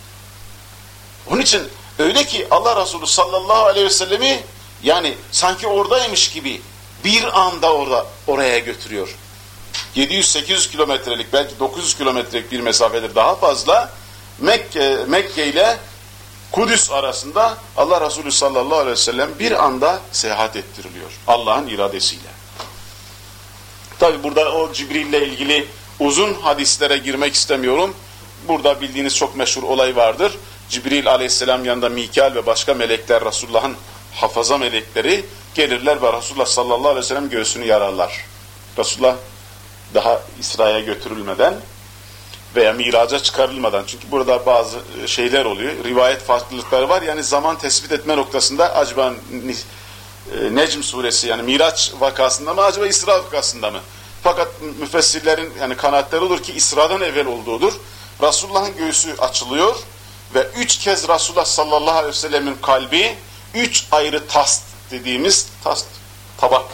S1: Onun için öyle ki Allah Resulü sallallahu aleyhi ve sellemi yani sanki oradaymış gibi bir anda orada oraya götürüyor. 700-800 kilometrelik belki 900 kilometrelik bir mesafedir daha fazla Mekke, Mekke ile Kudüs arasında Allah Resulü sallallahu aleyhi ve sellem bir anda seyahat ettiriliyor. Allah'ın iradesiyle. Tabi burada o Cibril ile ilgili uzun hadislere girmek istemiyorum. Burada bildiğiniz çok meşhur olay vardır. Cibril aleyhisselam yanında Mikail ve başka melekler Resulullah'ın hafaza melekleri gelirler ve Resulullah sallallahu aleyhi ve sellem göğsünü yararlar. Resulullah daha İsra'ya götürülmeden veya miraca çıkarılmadan çünkü burada bazı e, şeyler oluyor. Rivayet farklılıkları var. Yani zaman tespit etme noktasında acaba e, Necm suresi yani Miraç vakasında mı acaba İsra vakasında mı? Fakat müfessirlerin yani kanaatleri olur ki İsra'dan evvel olduğudur. Resulullah'ın göğsü açılıyor ve üç kez Resulullah sallallahu aleyhi ve sellemin kalbi üç ayrı tast dediğimiz tast tabak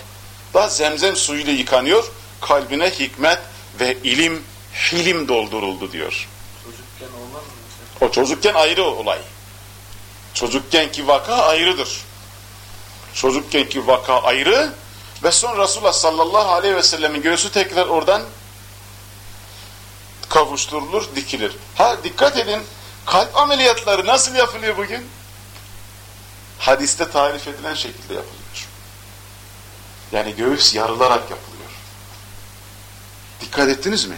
S1: da zemzem suyuyla yıkanıyor. Kalbine hikmet ve ilim, hilim dolduruldu diyor.
S2: Çocukken olmaz mı?
S1: O çocukken ayrı olay. Çocukkenki vaka ayrıdır. Çocukkenki vaka ayrı ve sonra Resulullah sallallahu aleyhi ve sellemin göğsü tekrar oradan kavuşturulur, dikilir. Ha dikkat edin, kalp ameliyatları nasıl yapılıyor bugün? Hadiste tarif edilen şekilde yapılıyor. Yani göğüs yarılarak yapılıyor. Dikkat ettiniz mi?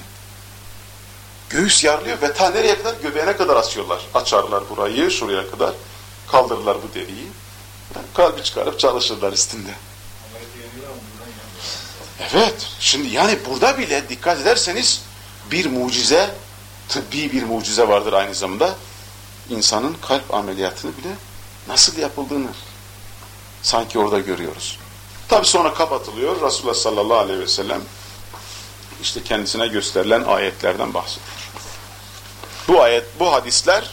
S1: Göğüs yarılıyor ve ta nereye kadar? Göbeğine kadar asıyorlar. Açarlar burayı, şuraya kadar. Kaldırırlar bu deriyi. Kalbi çıkarıp çalışırlar üstünde. Evet. Şimdi yani burada bile dikkat ederseniz bir mucize, tıbbi bir mucize vardır aynı zamanda. İnsanın kalp ameliyatını bile nasıl yapıldığını sanki orada görüyoruz. Tabi sonra kapatılıyor. Resulullah sallallahu aleyhi ve sellem işte kendisine gösterilen ayetlerden bahsediyor. Bu ayet, bu hadisler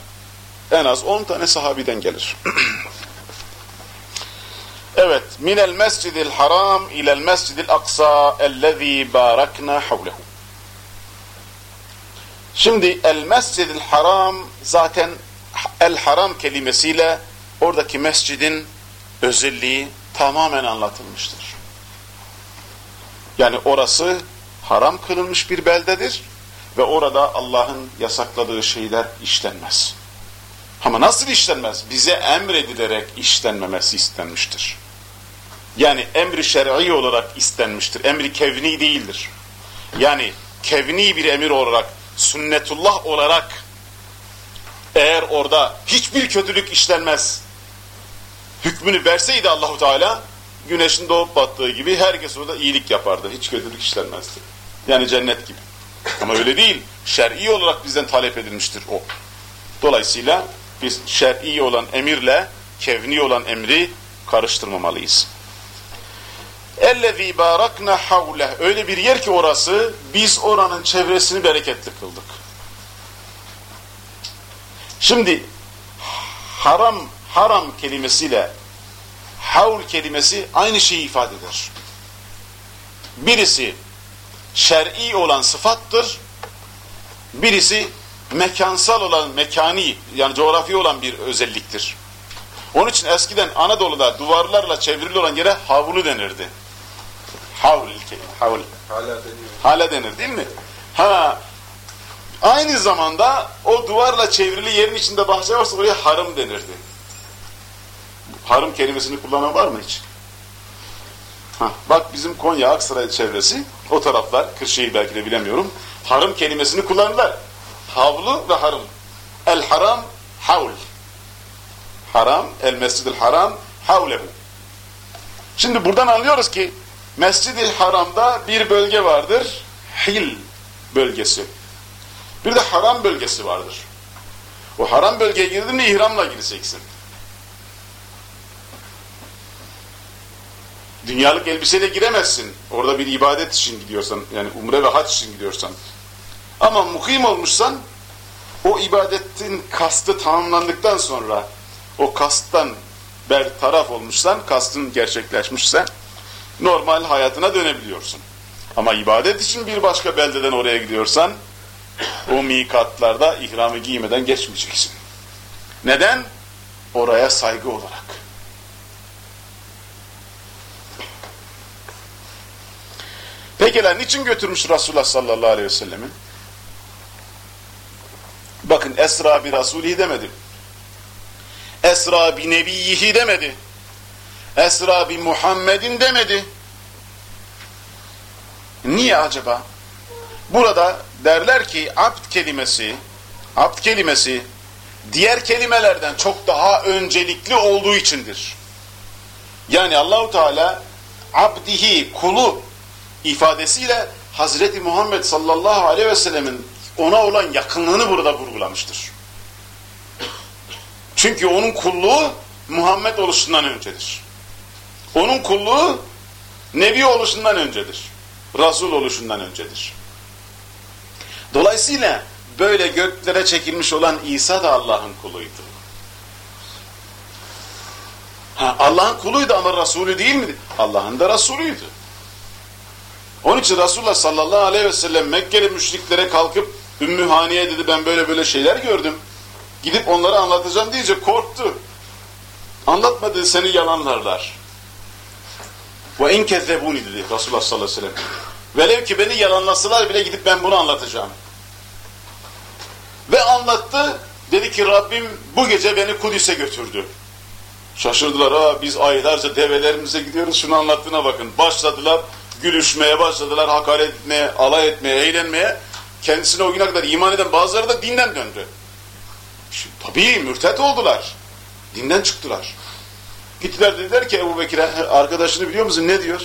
S1: en az 10 tane sahabiden gelir. [CLEARS THROAT] evet, minel mescidil haram ilel mescidil aksa ellezî bârakna havlehu. Şimdi el mescidil haram zaten el haram kelimesiyle oradaki mescidin özelliği tamamen anlatılmıştır. Yani orası haram kılınmış bir beldedir ve orada Allah'ın yasakladığı şeyler işlenmez. Ama nasıl işlenmez? Bize emredilerek işlenmemesi istenmiştir. Yani emri şer'i olarak istenmiştir. Emri kevni değildir. Yani kevni bir emir olarak, sünnetullah olarak eğer orada hiçbir kötülük işlenmez, hükmünü verseydi Allahu Teala güneşin doğup battığı gibi herkes orada iyilik yapardı. Hiç kötülük işlenmezdi. Yani cennet gibi. Ama öyle değil. Şer'i olarak bizden talep edilmiştir o. Dolayısıyla biz şer'i olan emirle kevni olan emri karıştırmamalıyız. اَلَّذ۪ي بَارَكْنَا حَوْلَهِ Öyle bir yer ki orası, biz oranın çevresini bereketli kıldık. Şimdi haram haram kelimesiyle havl kelimesi aynı şeyi ifade eder. Birisi şer'i olan sıfattır, birisi mekansal olan, mekani yani coğrafi olan bir özelliktir. Onun için eskiden Anadolu'da duvarlarla çevrili olan yere havlu denirdi. Havl kelime, havl.
S2: Hala deniyor.
S1: Hala denir değil mi? Ha, aynı zamanda o duvarla çevrili yerin içinde bahçe varsa oraya harım denirdi. Harım kelimesini kullanan var mı hiç? Bak bizim Konya, Aksaray çevresi, o taraflar, Kırşehir belki de bilemiyorum, harım kelimesini kullanırlar. Havlu ve harım. El haram, havl. Haram, el mescidil haram, havlehu. Şimdi buradan anlıyoruz ki, Mescid-i Haram'da bir bölge vardır, Hil bölgesi. Bir de haram bölgesi vardır. O haram bölgeye girdiğinde ihramla gireceksin. Dünyalık elbiseyle giremezsin. Orada bir ibadet için gidiyorsan, yani umre ve hac için gidiyorsan. Ama mukim olmuşsan, o ibadetin kastı tamamlandıktan sonra, o kasttan bertaraf olmuşsan, kastın gerçekleşmişse, normal hayatına dönebiliyorsun. Ama ibadet için bir başka beldeden oraya gidiyorsan, o mikatlarda ihramı giymeden geçmeyeceksin. Neden? Oraya saygı olarak. Pekala niçin götürmüş Resulullah sallallahu aleyhi ve sellem'i? Bakın Esra bir Resulihi demedi. Esra bir Nebiyihi demedi. Esra bir Muhammed'in demedi. Niye acaba? Burada derler ki abd kelimesi, abd kelimesi diğer kelimelerden çok daha öncelikli olduğu içindir. Yani Allahu Teala abdihi kulu ifadesiyle Hazreti Muhammed sallallahu aleyhi ve sellemin ona olan yakınlığını burada vurgulamıştır. Çünkü onun kulluğu Muhammed oluşundan öncedir. Onun kulluğu Nebi oluşundan öncedir. Rasul oluşundan öncedir. Dolayısıyla böyle göklere çekilmiş olan İsa da Allah'ın kuluydu. Allah'ın kuluydu ama Resulü değil miydi? Allah'ın da Resulüydü. Onun için Resulullah sallallahu aleyhi ve sellem Mekkeli müşriklere kalkıp Ümmü Haniye dedi ben böyle böyle şeyler gördüm. Gidip onlara anlatacağım deyince korktu. Anlatma dedi seni yalanlarlar. Ve in kezzebuni dedi Resulullah sallallahu aleyhi ve sellem. Velev ki beni yalanlasalar bile gidip ben bunu anlatacağım. Ve anlattı. Dedi ki Rabbim bu gece beni Kudüs'e götürdü. Şaşırdılar. Aa, biz aylarca develerimize gidiyoruz. Şunu anlattığına bakın. Başladılar. Gülüşmeye başladılar. Hakaret etmeye, alay etmeye, eğlenmeye. Kendisine o güne kadar iman eden bazıları da dinden döndü. Şimdi, tabii mürtet oldular. Dinden çıktılar. Gittiler dediler ki Ebu Bekir'e arkadaşını biliyor musun ne diyor?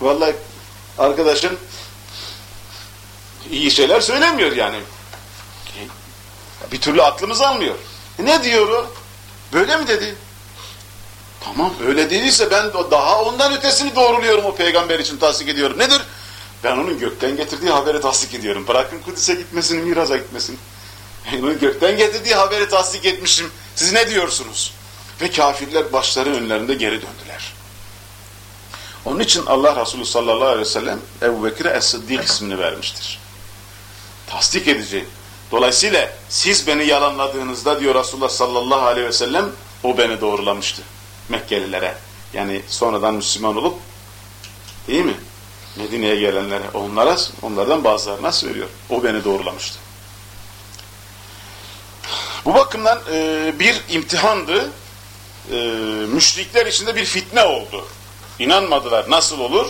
S1: Vallahi arkadaşın iyi şeyler söylemiyor yani. Bir türlü aklımız almıyor. E ne diyor o? Böyle mi dedi? Tamam öyle dediyse ben daha ondan ötesini doğruluyorum o peygamber için tasdik ediyorum. Nedir? Ben onun gökten getirdiği haberi tasdik ediyorum. Bırakın Kudüs'e gitmesini, Miraç'a gitmesini. onun gökten getirdiği haberi tasdik etmişim. Siz ne diyorsunuz? Ve kafirler başları önlerinde geri döndüler. Onun için Allah Resulü sallallahu aleyhi ve sellem Ebu Bekir'e Es-Sıddik ismini vermiştir. Tasdik edici. Dolayısıyla siz beni yalanladığınızda diyor Resulullah sallallahu aleyhi ve sellem o beni doğrulamıştı. Mekkelilere. Yani sonradan Müslüman olup değil mi? Medine'ye gelenlere, onlara, onlardan bazılarına söylüyor. O beni doğrulamıştı. Bu bakımdan e, bir imtihandı. E, müşrikler içinde bir fitne oldu. İnanmadılar. Nasıl olur?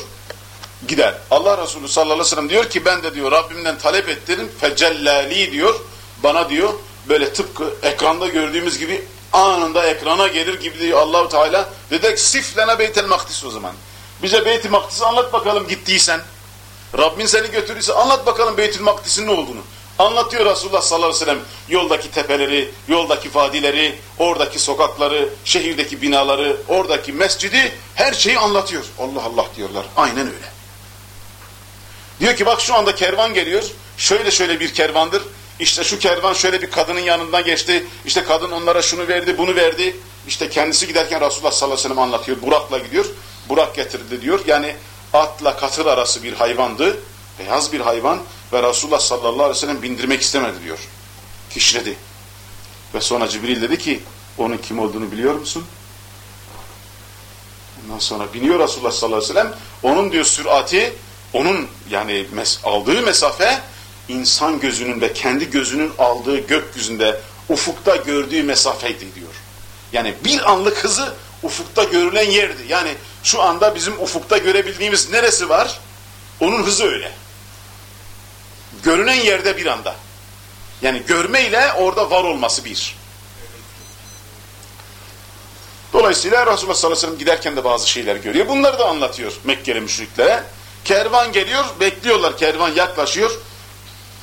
S1: Gider. Allah Resulü sallallahu aleyhi ve sellem diyor ki ben de diyor Rabbimden talep ettirim fecellali diyor. Bana diyor böyle tıpkı ekranda gördüğümüz gibi anında ekrana gelir gibi diyor Allahu Teala. Dedi siflene beytel makdis o zaman. Bize Beyt-i Makdis'i anlat bakalım gittiysen. Rabbin seni götürürse anlat bakalım Beyt-i Makdis'in ne olduğunu. Anlatıyor Resulullah sallallahu aleyhi ve sellem yoldaki tepeleri, yoldaki vadileri, oradaki sokakları, şehirdeki binaları, oradaki mescidi her şeyi anlatıyor. Allah Allah diyorlar. Aynen öyle. Diyor ki bak şu anda kervan geliyor. Şöyle şöyle bir kervandır. İşte şu kervan şöyle bir kadının yanından geçti. İşte kadın onlara şunu verdi, bunu verdi. İşte kendisi giderken Resulullah sallallahu aleyhi ve sellem anlatıyor. Burak'la gidiyor. Burak getirdi diyor. Yani atla katır arası bir hayvandı. Beyaz bir hayvan ve Resulullah sallallahu aleyhi ve sellem bindirmek istemedi diyor. Kişledi. Ve sonra Cibril dedi ki onun kim olduğunu biliyor musun? Ondan sonra biniyor Resulullah sallallahu aleyhi ve sellem. Onun diyor sürati, onun yani mes aldığı mesafe insan gözünün ve kendi gözünün aldığı gökyüzünde ufukta gördüğü mesafeydi diyor. Yani bir anlık hızı ufukta görülen yerdi. Yani şu anda bizim ufukta görebildiğimiz neresi var? Onun hızı öyle. Görünen yerde bir anda. Yani görmeyle orada var olması bir. Dolayısıyla Resulullah sallallahu aleyhi ve sellem giderken de bazı şeyler görüyor. Bunları da anlatıyor Mekkeli müşriklere. Kervan geliyor, bekliyorlar. Kervan yaklaşıyor.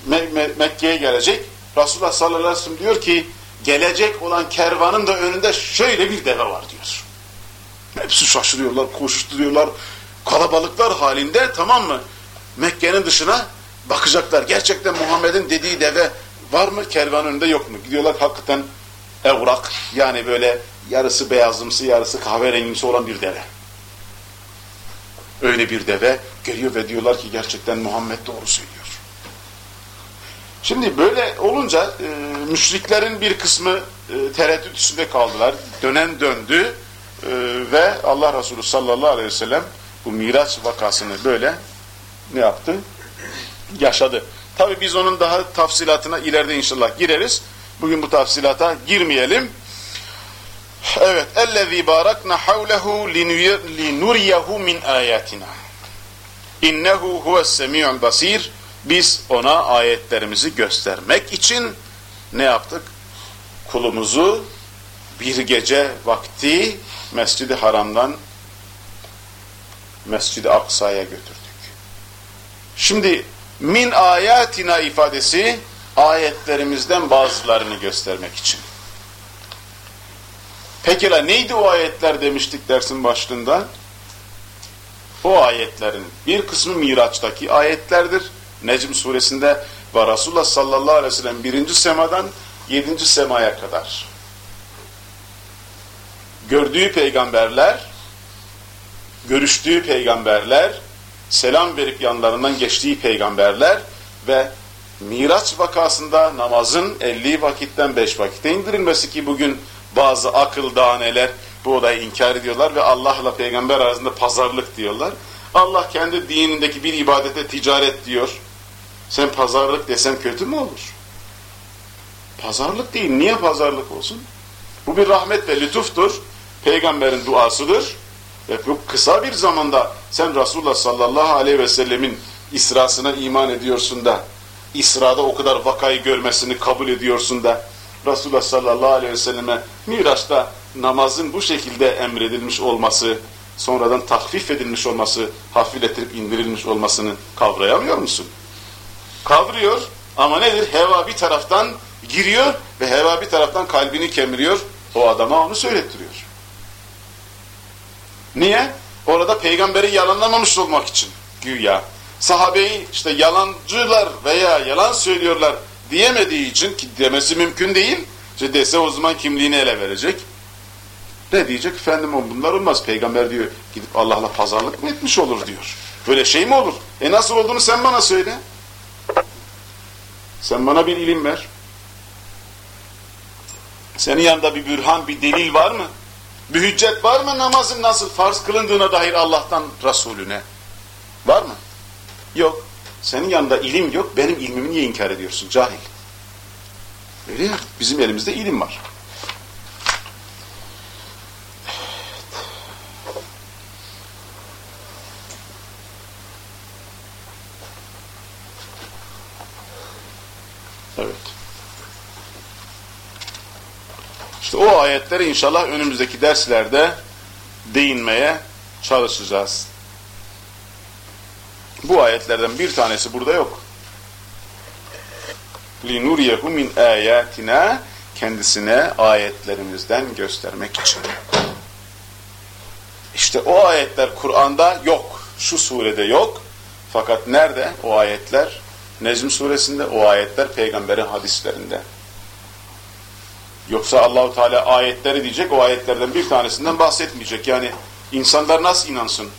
S1: Me Me Mekke'ye gelecek. Resulullah sallallahu aleyhi ve sellem diyor ki gelecek olan kervanın da önünde şöyle bir deve var diyor. Hepsi şaşırıyorlar, koşuşturuyorlar. Kalabalıklar halinde tamam mı? Mekke'nin dışına bakacaklar. Gerçekten Muhammed'in dediği deve var mı? Kervan önünde yok mu? Gidiyorlar hakikaten evrak yani böyle yarısı beyazımsı yarısı kahverengimsi olan bir deve. Öyle bir deve geliyor ve diyorlar ki gerçekten Muhammed doğru söylüyor. Şimdi böyle olunca e, müşriklerin bir kısmı e, tereddüt içinde kaldılar. Dönem döndü e, ve Allah Resulü sallallahu aleyhi ve sellem bu miraç vakasını böyle ne yaptı? Yaşadı. Tabi biz onun daha tafsilatına ileride inşallah gireriz. Bugün bu tafsilata girmeyelim. Evet, "Ellezî barakna havlehu linuriyehu min ayatina. İnnehu huves semî'ul basîr." Biz ona ayetlerimizi göstermek için ne yaptık? Kulumuzu bir gece vakti Mescid-i Haram'dan Mescid-i Aksa'ya götürdük. Şimdi min ayatina ifadesi ayetlerimizden bazılarını göstermek için. Pekala neydi o ayetler demiştik dersin başlığında? O ayetlerin bir kısmı Miraç'taki ayetlerdir. Necm suresinde ve Resulullah sallallahu aleyhi ve sellem birinci semadan yedinci semaya kadar gördüğü peygamberler, görüştüğü peygamberler, selam verip yanlarından geçtiği peygamberler ve Miraç vakasında namazın 50 vakitten 5 vakitte indirilmesi ki bugün bazı akıl daneler bu olayı inkar ediyorlar ve Allah'la peygamber arasında pazarlık diyorlar. Allah kendi dinindeki bir ibadete ticaret diyor. Sen pazarlık desen kötü mü olur? Pazarlık değil. Niye pazarlık olsun? Bu bir rahmet ve lütuftur. Peygamberin duasıdır. Ve bu kısa bir zamanda sen Resulullah sallallahu aleyhi ve sellemin İsrasına iman ediyorsun da İsra'da o kadar vakayı görmesini kabul ediyorsun da Resulullah sallallahu aleyhi ve selleme Miraç'ta namazın bu şekilde emredilmiş olması, sonradan tahfif edilmiş olması, hafifletilip indirilmiş olmasını kavrayamıyor musun? Kavruyor ama nedir? Heva bir taraftan giriyor ve heva bir taraftan kalbini kemiriyor. O adama onu söylettiriyor. Niye? Orada peygamberi yalanlamamış olmak için güya. Sahabeyi işte yalancılar veya yalan söylüyorlar diyemediği için ki demesi mümkün değil. İşte dese o zaman kimliğini ele verecek. Ne diyecek? Efendim bunlar olmaz. Peygamber diyor gidip Allah'la pazarlık mı etmiş olur diyor. Böyle şey mi olur? E nasıl olduğunu sen bana söyle. Sen bana bir ilim ver. Senin yanında bir bürhan, bir delil var mı? Bir hüccet var mı namazın nasıl farz kılındığına dair Allah'tan Resulüne? Var mı? Yok. Senin yanında ilim yok, benim ilmimi niye inkar ediyorsun? Cahil. Öyle ya, bizim elimizde ilim var. Evet İşte o ayetleri inşallah önümüzdeki derslerde değinmeye çalışacağız. Bu ayetlerden bir tanesi burada yok. لِنُرْيَهُ مِنْ آيَاتِنَا Kendisine ayetlerimizden göstermek için. İşte o ayetler Kur'an'da yok. Şu surede yok. Fakat nerede o ayetler? Necm suresinde o ayetler peygamberin hadislerinde. Yoksa Allahu Teala ayetleri diyecek, o ayetlerden bir tanesinden bahsetmeyecek. Yani insanlar nasıl inansın?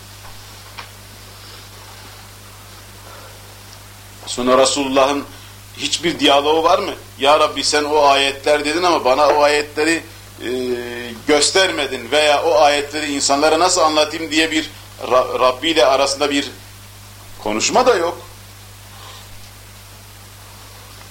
S1: Sonra Resulullah'ın hiçbir diyaloğu var mı? Ya Rabbi sen o ayetler dedin ama bana o ayetleri e, göstermedin veya o ayetleri insanlara nasıl anlatayım diye bir Rabbi ile arasında bir konuşma da yok.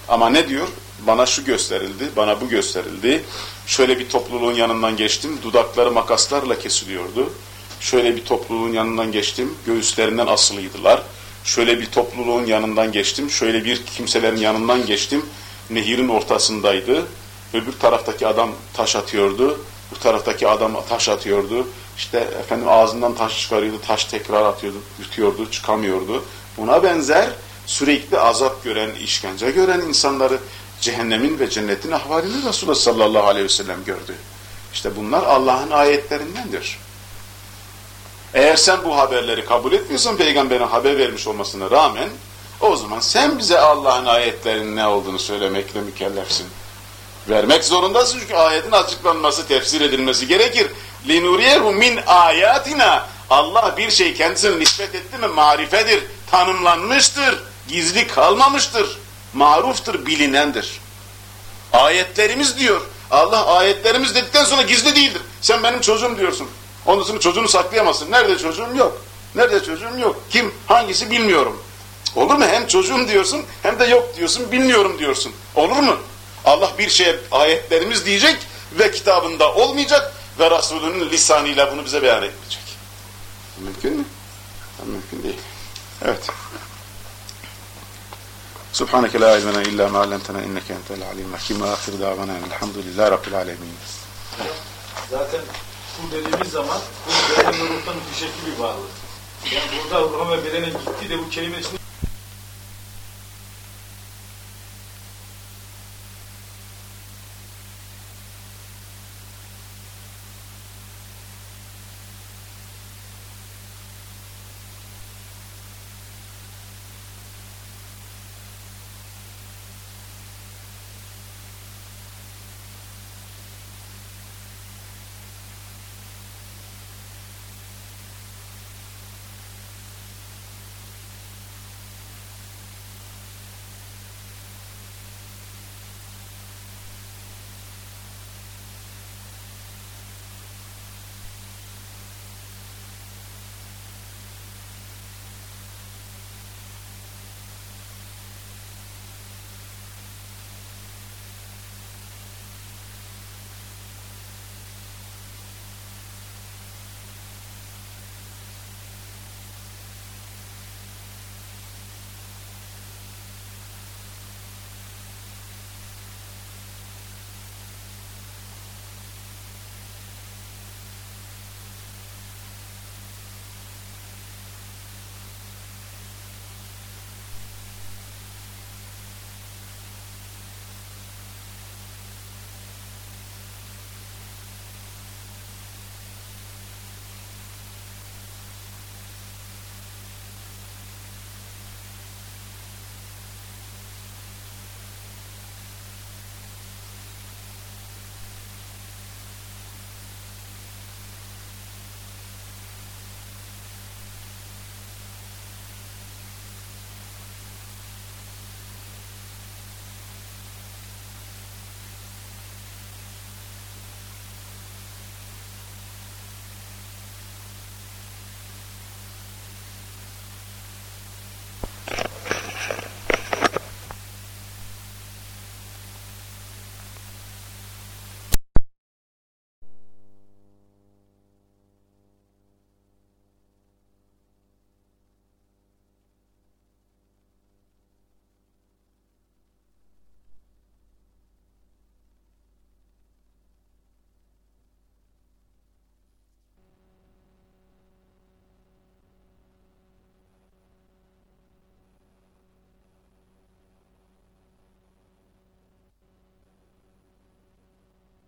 S1: Ama ne diyor? Bana şu gösterildi, bana bu gösterildi. Şöyle bir topluluğun yanından geçtim, dudakları makaslarla kesiliyordu. Şöyle bir topluluğun yanından geçtim, göğüslerinden asılıydılar. Şöyle bir topluluğun yanından geçtim, şöyle bir kimselerin yanından geçtim. Nehirin ortasındaydı. Öbür taraftaki adam taş atıyordu. Bu taraftaki adam taş atıyordu. İşte efendim ağzından taş çıkarıyordu, taş tekrar atıyordu, yutuyordu, çıkamıyordu. Buna benzer sürekli azap gören, işkence gören insanları cehennemin ve cennetin ahvalini Resulullah sallallahu aleyhi ve sellem gördü. İşte bunlar Allah'ın ayetlerindendir. Eğer sen bu haberleri kabul etmiyorsan peygamberin haber vermiş olmasına rağmen o zaman sen bize Allah'ın ayetlerinin ne olduğunu söylemekle mükellefsin. Vermek zorundasın çünkü ayetin açıklanması, tefsir edilmesi gerekir. لِنُرِيَهُ min ayatina Allah bir şey kendisine nispet etti mi marifedir, tanımlanmıştır, gizli kalmamıştır, maruftur, bilinendir. Ayetlerimiz diyor. Allah ayetlerimiz dedikten sonra gizli değildir. Sen benim çocuğum diyorsun. Ondan sonra çocuğunu saklayamazsın. Nerede çocuğum yok. Nerede çocuğum yok. Kim? Hangisi bilmiyorum. Olur mu? Hem çocuğum diyorsun hem de yok diyorsun. Bilmiyorum diyorsun. Olur mu? Allah bir şeye ayetlerimiz diyecek ve kitabında olmayacak ve Resulünün lisanıyla bunu bize beyan etmeyecek. Mümkün mü? Mümkün değil. Evet. Subhaneke la ilmena illa ma allamtena inneke entel alim hakim ve ahir davana elhamdülillahi rabbil alemin.
S2: Zaten kul dediğimiz zaman kul bedeni ruhtan bir şekil bir varlık. Yani burada ruha ve bedene gitti de bu kelimenin içinde